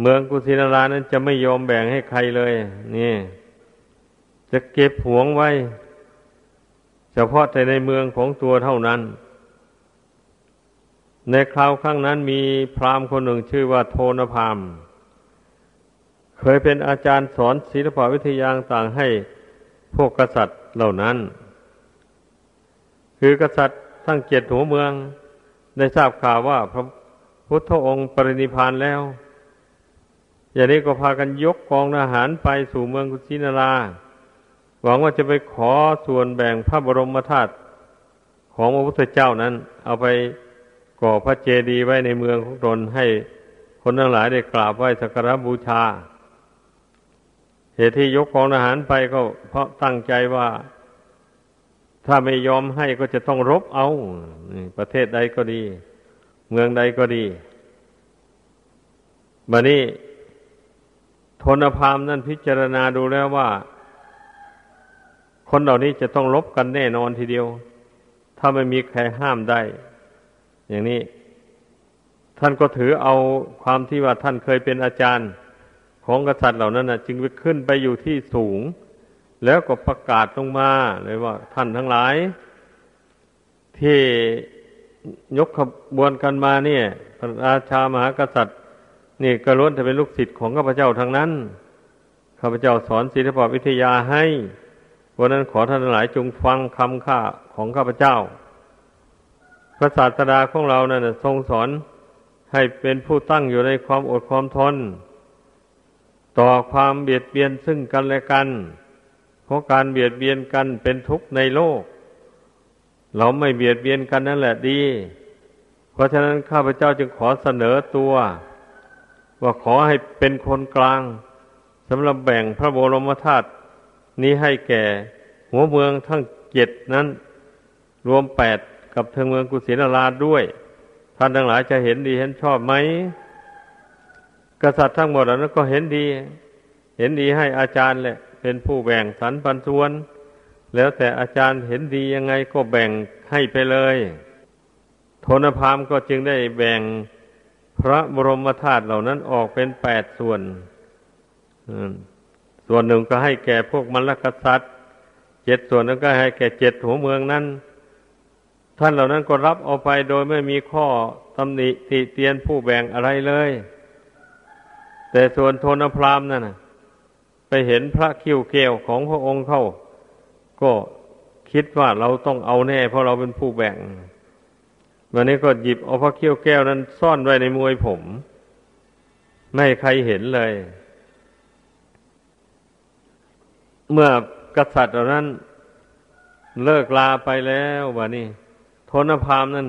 เมืองกุสินารานั้นจะไม่ยอมแบ่งให้ใครเลย นี่ จะเก็บหวงไว้ เฉพาะแต่ในเมืองของตัวเท่านั้น ในคราวข้งนั้นมีพราหมณ์คนหนึ่งชื่อว่าโทนพามเคยเป็นอาจารย์สอนศิลปวิทยาต่างให้พวกกษัตริย์เหล่านั้น คือกษัตริย์ทั้งเจ็ดหัวเมืองได้ทราบข่าวว่าพระพุทธองค์ปรินิพานแล้ว อย่างนี้ก็พากันยกกองทหารไปสู่เมืองกุชินารา หวังว่าจะไปขอส่วนแบ่งพระบรมธาตุของพระพุทธเจ้านั้น เอาไปก่อพระเจดีย์ไว้ในเมืองของตนให้คนทั้งหลายได้กราบไหว้สักการบูชา เหตุที่ยกกองทหารไปก็เพราะตั้งใจว่า ถ้าไม่ยอมให้ก็จะต้องรบเอา ประเทศใดก็ดี เมืองใดก็ดีบัดนี้ทนพามนั่นพิจารณาดูแล้วว่า คนเหล่านี้จะต้องลบกันแน่นอนทีเดียว ถ้าไม่มีใครห้ามได้ อย่างนี้ ท่านก็ถือเอาความที่ว่าท่านเคยเป็นอาจารย์ ของกษัตริย์เหล่านั้นนะจึงไปขึ้นไปอยู่ที่สูง แล้วก็ประกาศลงมาเลยว่า ท่านทั้งหลาย ที่ยกขบวนกันมาเนี่ยพระราชามหากษัตริย์ นี่ก็ล้วนแต่เป็นลูกศิษย์ของข้าพเจ้าทั้งนั้นข้าพเจ้าสอนศิลปวิทยาให้ วันนั้นขอท่านหลายจงฟังคำข้าของข้าพเจ้า พระศาสดาของเรานะ่ะทรงสอนให้เป็นผู้ตั้งอยู่ในความอดความทน ต่อความเบียดเบียนซึ่งกันและกัน เพราะการเบียดเบียนกันเป็นทุกข์ในโลก เราไม่เบียดเบียนกันนั่นแหละดี เพราะฉะนั้นข้าพเจ้าจึงขอเสนอตัว ว่าขอให้เป็นคนกลางสำหรับแบ่งพระบรมธาตุ นี้ให้แก่หัวเมืองทั้งเจ็ดนั้น รวมแปดกับเทงเมืองกุสินาราด้วย ท่านทั้งหลายจะเห็นดีเห็นชอบไหม กษัตริย์ทั้งหมดนั้นก็เห็นดี เห็นดีให้อาจารย์แหละ เป็นผู้แบ่งสรรปันส่วน แล้วแต่อาจารย์เห็นดียังไงก็แบ่งให้ไปเลยโทนพามก็จึงได้แบ่งพระบรมธาตุเหล่านั้นออกเป็นแปดส่วน ส่วนหนึ่งก็ให้แก่พวกมรรคสัตว์เจ็ดส่วนนั้นก็ให้แก่เจ็ดหัวเมืองนั้น ท่านเหล่านั้นก็รับเอาไปโดยไม่มีข้อตำหนิติเตียนผู้แบ่งอะไรเลย แต่ส่วนโทนพรามนั่นนะไปเห็นพระคิ้วเกลวของพระองค์เข้า ก็คิดว่าเราต้องเอาแน่ เพราะเราเป็นผู้แบ่งวันนี้ก็หยิบเอาพระเขี้ยวแก้วนั้นซ่อนไว้ในมวยผม ไม่ใครเห็นเลย เมื่อกษัตริย์เหล่านั้นเลิกลาไปแล้ววะนี่ทนพามนั้น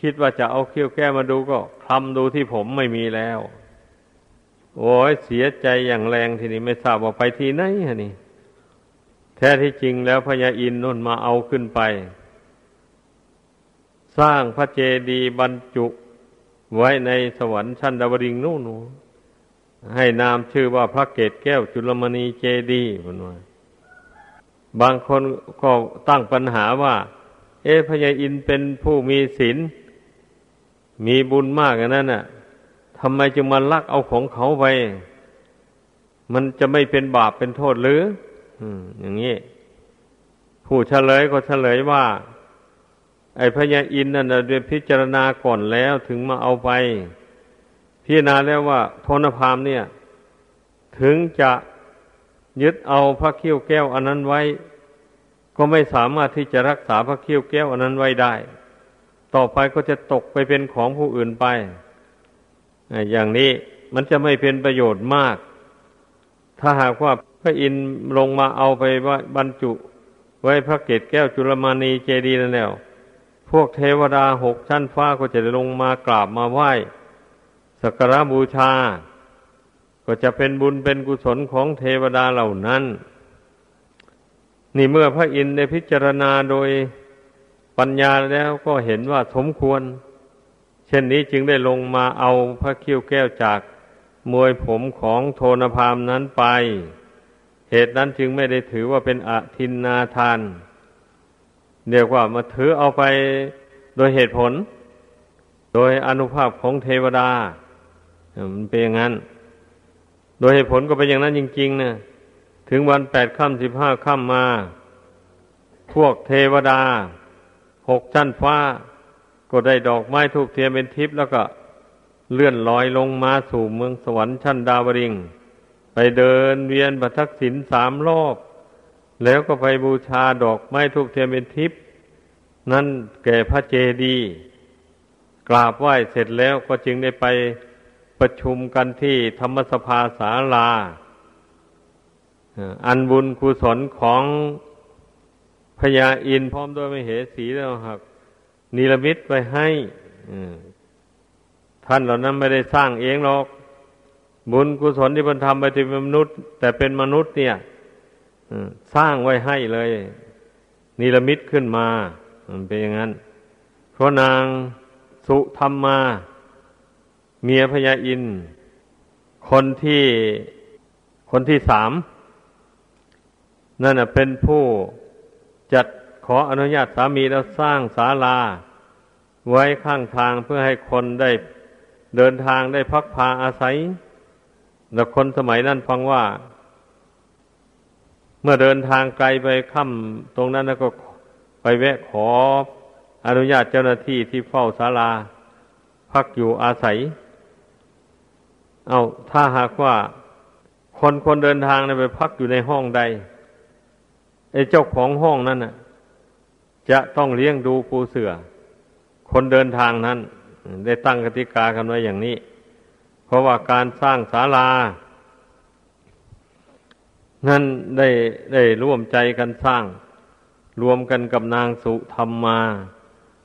คิดว่าจะเอาเขี้ยวแก้มาดูก็คลำดูที่ผมไม่มีแล้ว โอ้ยเสียใจอย่างแรงทีนี้ไม่ทราบว่าไปที่ไหนฮะนี่ แท้ที่จริงแล้วพญาอินนุ่นมาเอาขึ้นไป สร้างพระเจดีย์บรรจุไว้ในสวรรค์ชั้นดาวดิงนู่น ให้นามชื่อว่าพระเกศแก้วจุลมณีเจดีย์นว่าบางคนก็ตั้งปัญหาว่า เอ๊ะพญาอินเป็นผู้มีศีลมีบุญมากอย่างนั้นน่ะทำไมจึงมาลักเอาของเขาไป มันจะไม่เป็นบาปเป็นโทษหรืออย่างนี้ผู้เฉลยก็เฉลยว่า ไอ้พญาอินนั่นเรียพิจารณาก่อนแล้วถึงมาเอาไป พิจารณาแล้วว่าโทนพามเนี่ย ถึงจะยึดเอาพระคิ้ยวแก้วอันนั้นไว้ ก็ไม่สามารถที่จะรักษาพระคิ้ยวแก้วอันนั้นไว้ได้ ต่อไปก็จะตกไปเป็นของผู้อื่นไป อย่างนี้มันจะไม่เป็นประโยชน์มาก ถ้าหากว่าพระอินทร์ลงมาเอาไปว่าบรรจุ ไว้พระเกศแก้วจุลมานีเจดีย์นั่นแล้ว พวกเทวดาหกชั้นฟ้าก็จะลงมากราบมาไหว้ สักการะบูชา ก็จะเป็นบุญเป็นกุศลของเทวดาเหล่านั้น นี่เมื่อพระอินทร์ได้พิจารณาโดยปัญญาแล้วก็เห็นว่าสมควร เช่นนี้จึงได้ลงมาเอาพระคิ้วแก้วจากมวยผมของโทนพามนั้นไป เหตุนั้นจึงไม่ได้ถือว่าเป็นอทินนาทานเรียกว่ามาถือเอาไปโดยเหตุผล โดยอนุภาพของเทวดา มันเป็นอย่างนั้น โดยเหตุผลก็เป็นอย่างนั้นจริงๆนะถึงวันแปดค่ำสิบห้าค่ำมา พวกเทวดาหกชั้นฟ้า ก็ได้ดอกไม้ทูกเทียนเป็นทิพย์แล้วก็เลื่อนลอยลงมาสู่เมืองสวรรค์ชั้นดาวริงไปเดินเวียนประทักษิณสามรอบ แล้วก็ไปบูชาดอกไม้ทูกเทียนเป็นทิพย์นั่นแก่พระเจดีย์กราบไหว้เสร็จแล้วก็จึงได้ไป ประชุมกันที่ธรรมสภาศาลา อันบุญกุศลของพญาอินพร้อมด้วยมเหสีแล้วหักนิรมิตไปให้ท่านเหล่านั้นไม่ได้สร้างเองหรอก บุญกุศลที่บรรทำไปเป็นมนุษย์ แต่เป็นมนุษย์เนี่ยสร้างไว้ให้เลยนิรมิตขึ้นมา มันเป็นอย่างนั้น เพราะนางสุธรรมมา เมียพญาอิน คนที่คนที่สามนั่นเป็นผู้จัดขออนุญาตสามีแล้วสร้างศาลา ไว้ข้างทางเพื่อให้คนได้เดินทางได้พักพาอาศัย แล้วคนสมัยนั้นฟังว่า เมื่อเดินทางไกลไปค่ำตรงนั้นแล้วก็ไปแวะขออนุญาตเจ้าหน้าที่ที่เฝ้าศาลา พักอยู่อาศัย เอาถ้าหากว่าคนคนเดินทางไปพักอยู่ในห้องใดไอ้เจ้าของห้องนั้นน่ะ จะต้องเลี้ยงดูปูเสือ คนเดินทางนั้น ได้ตั้งกติกากันไว้อย่างนี้ เพราะว่าการสร้างศาลา นั้นได้ได้ร่วมใจกันสร้าง รวมกันกับนางสุธรรมมา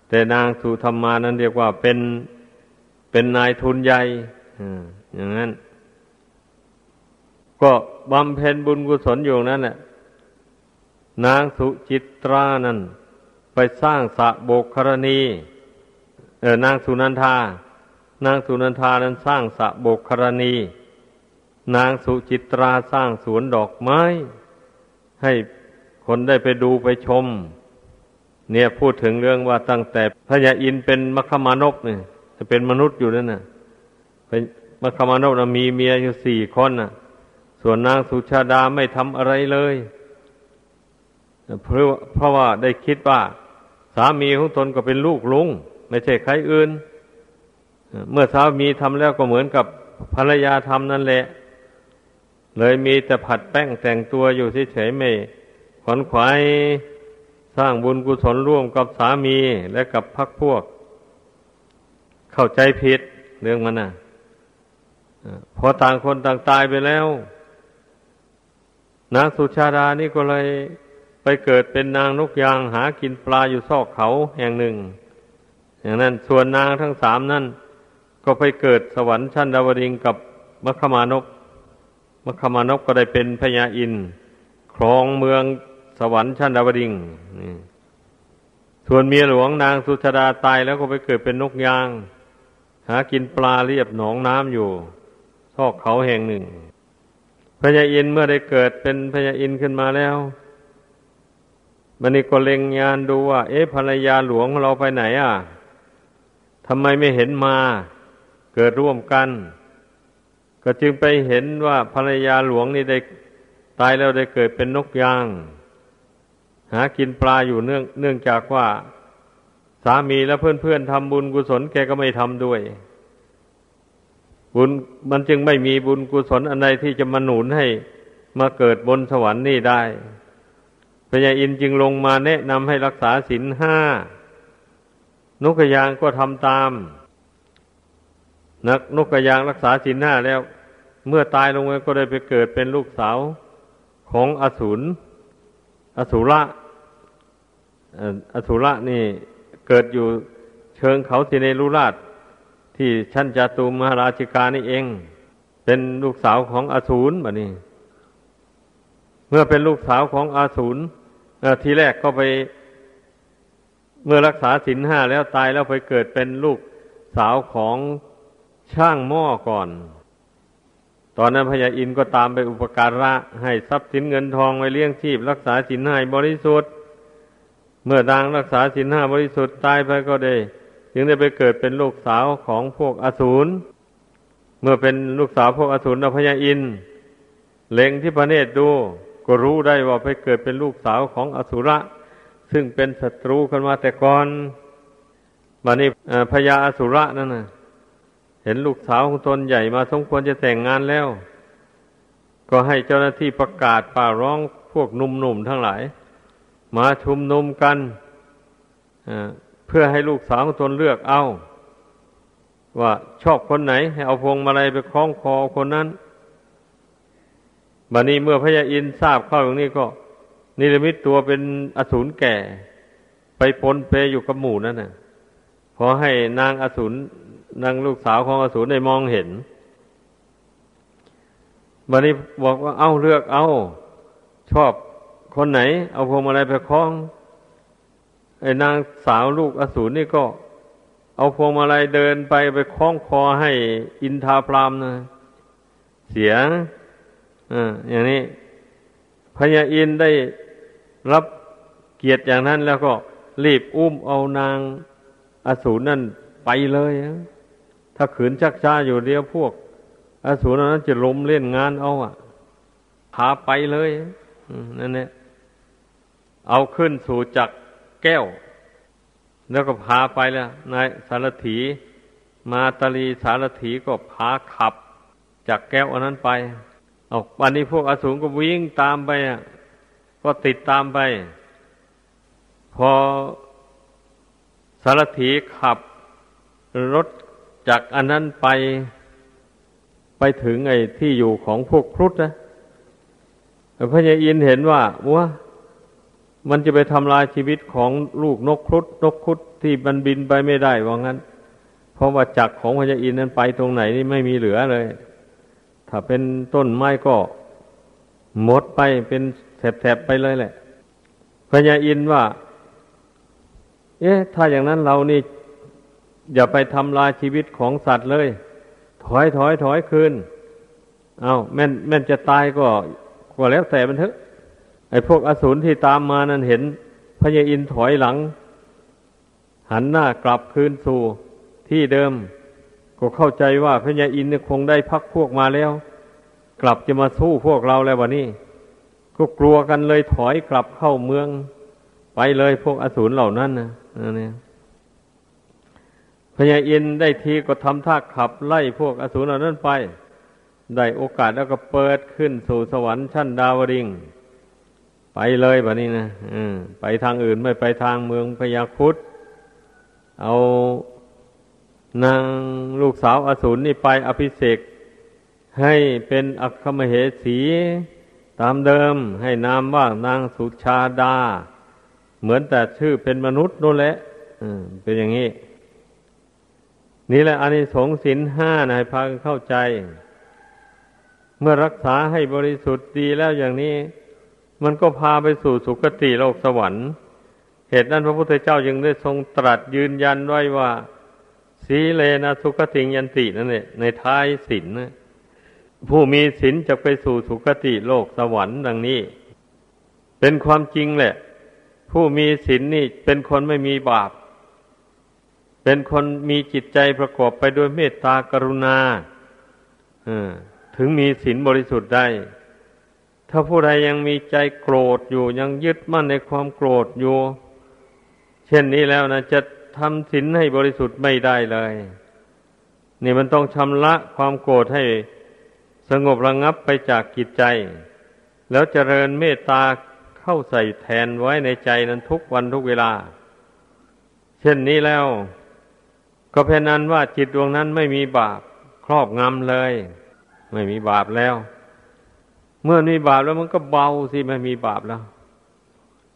แต่นางสุธรรมมานั้นเรียกว่าเป็นเป็นนายทุนใหญ่ อย่างนั้น ก็บำเพ็ญบุญกุศลอยู่นั้นแหละนางสุจิตรานั้น ไปสร้างสะโบกครณีเออนางสุนันทา นางสุนันทานั้นสร้างสะโบกครณี นางสุจิตราสร้างสวนดอกไม้ ให้คนได้ไปดูไปชม เนี่ยพูดถึงเรื่องว่าตั้งแต่พระยาอินเป็นมัคคมานกเนี่ยจะเป็นมนุษย์อยู่นั่นน่ะเป็น มัคมานกนะมีเมียอยู่สี่คนน่ะส่วนนางสุชาดาไม่ทำอะไรเลยเพราะเพราะว่าได้คิดว่า สามีของตนก็เป็นลูกลุง ไม่ใช่ใครอื่น เมื่อสามีทำแล้วก็เหมือนกับภรรยาทำนั่นแหละ เลยมีแต่ผัดแป้งแต่งตัวอยู่เฉยๆไม่ขวนขวายสร้างบุญกุศลร่วมกับสามีและกับพักพวก เข้าใจผิดเรื่องมันน่ะ พอต่างคนต่างตายไปแล้วนางสุชาดานี่ก็เลยไปเกิดเป็นนางนกยางหากินปลาอยู่ซอกเขาแห่งหนึ่ง อย่างนั้นส่วนนางทั้งสามนั่นก็ไปเกิดสวรรค์ชั้นดาวดิงกับมัคคมานพมัคคมานพก็ได้เป็นพญาอินครองเมืองสวรรค์ชั้นดาวดิงส่วนเมียหลวงนางสุชาดาตายแล้วก็ไปเกิดเป็นนกยาง หากินปลาเรียบหนองน้ำอยู่ อกเขาแห่งหนึ่ง พญาอินเมื่อได้เกิดเป็นพญาอินขึ้นมาแล้วมันนี่ก็เล็งยานดูว่า เอ๊ะภรรยาหลวงเราไปไหนอะทำไมไม่เห็นมา เกิดร่วมกัน ก็จึงไปเห็นว่าภรรยาหลวงนี่ได้ตายแล้วได้เกิดเป็นนกยาง หากินปลาอยู่เนื่องเนื่องจากว่า สามีและเพื่อนๆทำบุญกุศลแกก็ไม่ทำด้วย บุญมันจึงไม่มีบุญกุศลอันใดที่จะมาหนุนให้มาเกิดบนสวรรค์นี่ได้พญาอินจึงลงมาแนะนำให้รักษาศีลห้านกกระยางก็ทำตาม นักนกกระยางรักษาศีลห้าแล้ว เมื่อตายลงไปก็ได้ไปเกิดเป็นลูกสาวของอสูรอสูระอสูระนี่เกิดอยู่เชิงเขาสิเนรุราช ที่ชั้นจตุมหาราชิกานี่เอง เป็นลูกสาวของอสูรแบบนี้ เมื่อเป็นลูกสาวของอาสูรทีแรกก็ไป เมื่อรักษาศีลห้าแล้วตายแล้วไปเกิดเป็นลูกสาวของช่างหม้อก่อน ตอนนั้นพญาอินก็ตามไปอุปการะ ให้ทรัพย์สินเงินทองไว้เลี้ยงชีพ รักษาศีลห้าบริสุทธิ์ เมื่อดางรักษาศีลห้าบริสุทธิ์ตายไปก็ได้ จึงได้ไปเกิดเป็นลูกสาวของพวกอสูร เมื่อเป็นลูกสาวพวกอสูรพญาอินเล็งที่พระเนตรดู ก็รู้ได้ว่าไปเกิดเป็นลูกสาวของอสุระ ซึ่งเป็นศัตรูกันมาแต่ก่อนบัดนี้พญาอสุระนั่นนะเห็นลูกสาวของตนใหญ่มาสมควรจะแต่งงานแล้ว ก็ให้เจ้าหน้าที่ประกาศป่าร้องพวกหนุ่มๆทั้งหลาย มาชุมนุมกันเพื่อให้ลูกสาวของตนเลือกเอา ว่าชอบคนไหน ให้เอาพวงมาลัยไปคล้องคอคนนั้นบัดนี้เมื่อพระยาอินทราบเข้าอย่างนี้ก็ นิรมิตตัวเป็นอสูรแก่ ไปปนเปอยู่กับหมู่นั่นน่ะพอให้นางอสูรนางลูกสาวของอสูรได้มองเห็นบัดนี้บอกว่าเอาเลือกเอา ชอบคนไหน เอาพวงมาลัยไปคล้อง นางสาวลูกอสูรนี่ก็ เอาพวงมาลัยเดินไปไปคล้องคอให้อินทาพรามนะเสียออย่างนี้พญาอินได้รับเกียรติอย่างนั้นแล้วก็รีบอุ้มเอานางอสูรนั่นไปเลยถ้าขืนชักช้าอยู่เดียวพวก อสูรนั้นจะล้มเล่นงานเอาอะพาไปเลยนั่นเนี่ยเอาขึ้นสู่จัก แก้ว แล้วก็พาไปแล้วนายสารถี มาตาลีสารถีก็พาขับ จากแก้วอันนั้นไปออกวันนี้พวกอสูรก็วิ่งตามไปอะก็ติดตามไป พอสารถีขับ รถจากอันนั้นไป ไปถึงไอ้ที่อยู่ของพวกครุฑนะพระยาอินเห็นว่าว่า มันจะไปทำลายชีวิตของลูกนกครุฑนกครุฑที่มันบินไปไม่ได้ว่างั้น เพราะว่าจักของพระยาอินนั้นไปตรงไหนนี่ไม่มีเหลือเลย ถ้าเป็นต้นไม้ก็หมดไปเป็นแถบๆไปเลยแหละพญาอินว่า เอ๊ะ ถ้าอย่างนั้นเรานี่ อย่าไปทำลายชีวิตของสัตว์เลย ถอยถอยถอยคืน เอาแม่นแม่นจะตายก็ก็แล้วแต่มันเถอะ ไอ้พวกอสูรที่ตามมานั้นเห็นพญาอินถอยหลัง หันหน้ากลับคืนสู่ที่เดิม ก็เข้าใจว่าพญาอินคงได้พักพวกมาแล้ว กลับจะมาสู้พวกเราแล้ววะนี่ก็กลัวกันเลยถอยกลับเข้าเมือง ไปเลยพวกอสูรเหล่านั้นนะนี่พญาอินได้ทีก็ทำท่าขับไล่พวกอสูรเหล่านั้นไป ได้โอกาสแล้วก็เปิดขึ้นสู่สวรรค์ชั้นดาวริง ไปเลยแบบนี้นะไปทางอื่นไม่ไปทางเมืองพญาคุดเอานางลูกสาวอสูรนี่ไปอภิเษกให้เป็นอัคคมเหสีตามเดิมให้นามว่านางสุชาดา เหมือนแต่ชื่อเป็นมนุษย์นู่นแหละเป็นอย่างนี้ นี่แหละอานิสงส์สินห้านายพาเข้าใจ เมื่อรักษาให้บริสุทธิ์ดีแล้วอย่างนี้ มันก็พาไปสู่สุคติโลกสวรรค์ เหตุนั้นพระพุทธเจ้าจึงได้ทรงตรัสยืนยันไว้ว่า สีเลนะสุขติยันตินั่นเองในท้ายสินนะผู้มีศีลจะไปสู่สุคติโลกสวรรค์ดังนี้ เป็นความจริงแหละ ผู้มีศีลนี่เป็นคนไม่มีบาป เป็นคนมีจิตใจประกอบไปด้วยเมตตากรุณาถึงมีศีลบริสุทธิ์ได้ ถ้าผู้ใดยังมีใจโกรธอยู่ยังยึดมั่นในความโกรธอยู่ เช่นนี้แล้วนะจะทำศีลให้บริสุทธิ์ไม่ได้เลย นี่มันต้องชำระความโกรธให้สงบระงงับไปจากกิจใจ แล้วเจริญเมตตาเข้าใส่แทนไว้ในใจนั้นทุกวันทุกเวลา เช่นนี้แล้ว ก็เพนั้นว่าจิตดวงนั้นไม่มีบาปครอบงำเลย ไม่มีบาปแล้ว เมื่อมีบาปแล้วมันก็เบาสิไม่มีบาปแล้ว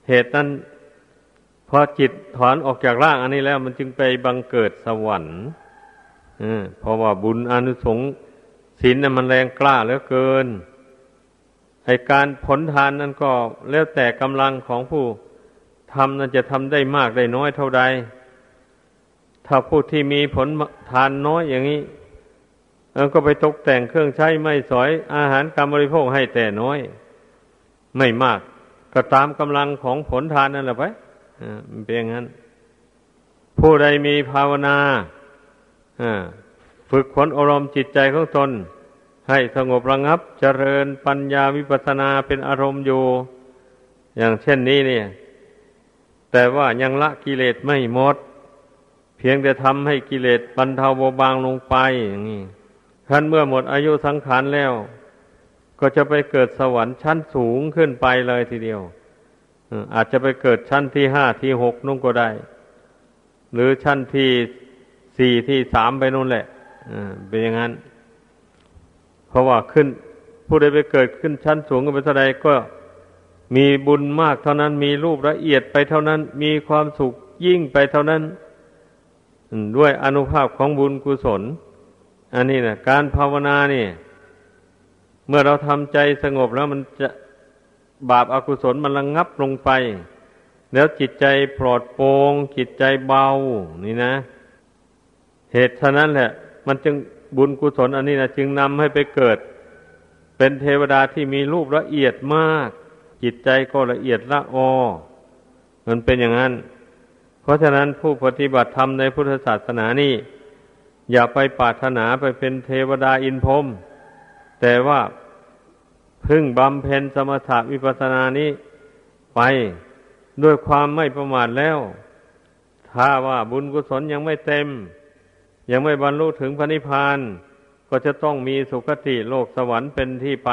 เหตุนั้นพอจิตถอนออกจากร่างอันนี้แล้ว มันจึงไปบังเกิดสวรรค์เพราะว่าบุญอนุสงส์ศีลน่ะมันแรงกล้าเหลือเกินไอการผลทานนั้นก็แล้วแต่กำลังของผู้ทำนั้นจะทำได้มากได้น้อยเท่าใด ถ้าผู้ที่มีผลทานน้อยอย่างนี้ ก็ไปตกแต่งเครื่องใช้ไม่สอยอาหารการบริโภคให้แต่น้อย ไม่มาก ก็ตามกำลังของผลทานนั่นแหละไปมันเป็นอย่างนั้น ผู้ใดมีภาวนาฝึกฝนอารมณ์จิตใจของตน ให้สงบระงับ เจริญปัญญาวิปัสสนาเป็นอารมณ์อยู่ อย่างเช่นนี้เนี่ย แต่ว่ายังละกิเลสไม่หมด เพียงแต่ทำให้กิเลสบรรเทาเบาบางลงไปอย่างนี้ ท่านเมื่อหมดอายุสังขารแล้ว ก็จะไปเกิดสวรรค์ชั้นสูงขึ้นไปเลยทีเดียวอาจจะไปเกิดชั้นที่ห้าที่หกนุ่งก็ได้ หรือชั้นที่สี่ที่สามไปนู่นแหละเป็นอย่างนั้น เพราะว่าขึ้น ผู้ใดไปเกิดขึ้นชั้นสูงกันไปเท่าใดก็มีบุญมากเท่านั้น มีรูปละเอียดไปเท่านั้น มีความสุขยิ่งไปเท่านั้น ด้วยอนุภาพของบุญกุศล อันนี้นะการภาวนานี่ เมื่อเราทำใจสงบแล้วมันจะบาปอากุศลมันระงงับลงไป แล้วจิตใจปลอดโปร่งจิตใจเบา นี่นะ เหตุฉะนั้นแหละ มันจึงบุญกุศลอันนี้นะจึงนำให้ไปเกิด เป็นเทวดาที่มีรูปละเอียดมาก จิตใจก็ละเอียดละออมันเป็นอย่างนั้น เพราะฉะนั้นผู้ปฏิบัติธรรมในพุทธศาสนานี่ อย่าไปปรารถนาไปเป็นเทวดาอินพรมแต่ว่าพึ่งบำเพ็ญสมถะวิปัสสนานี้ไปด้วยความไม่ประมาทแล้ว ถ้าว่าบุญกุศลยังไม่เต็ม ยังไม่บรรลุถึงพระนิพพาน ก็จะต้องมีสุคติโลกสวรรค์เป็นที่ไป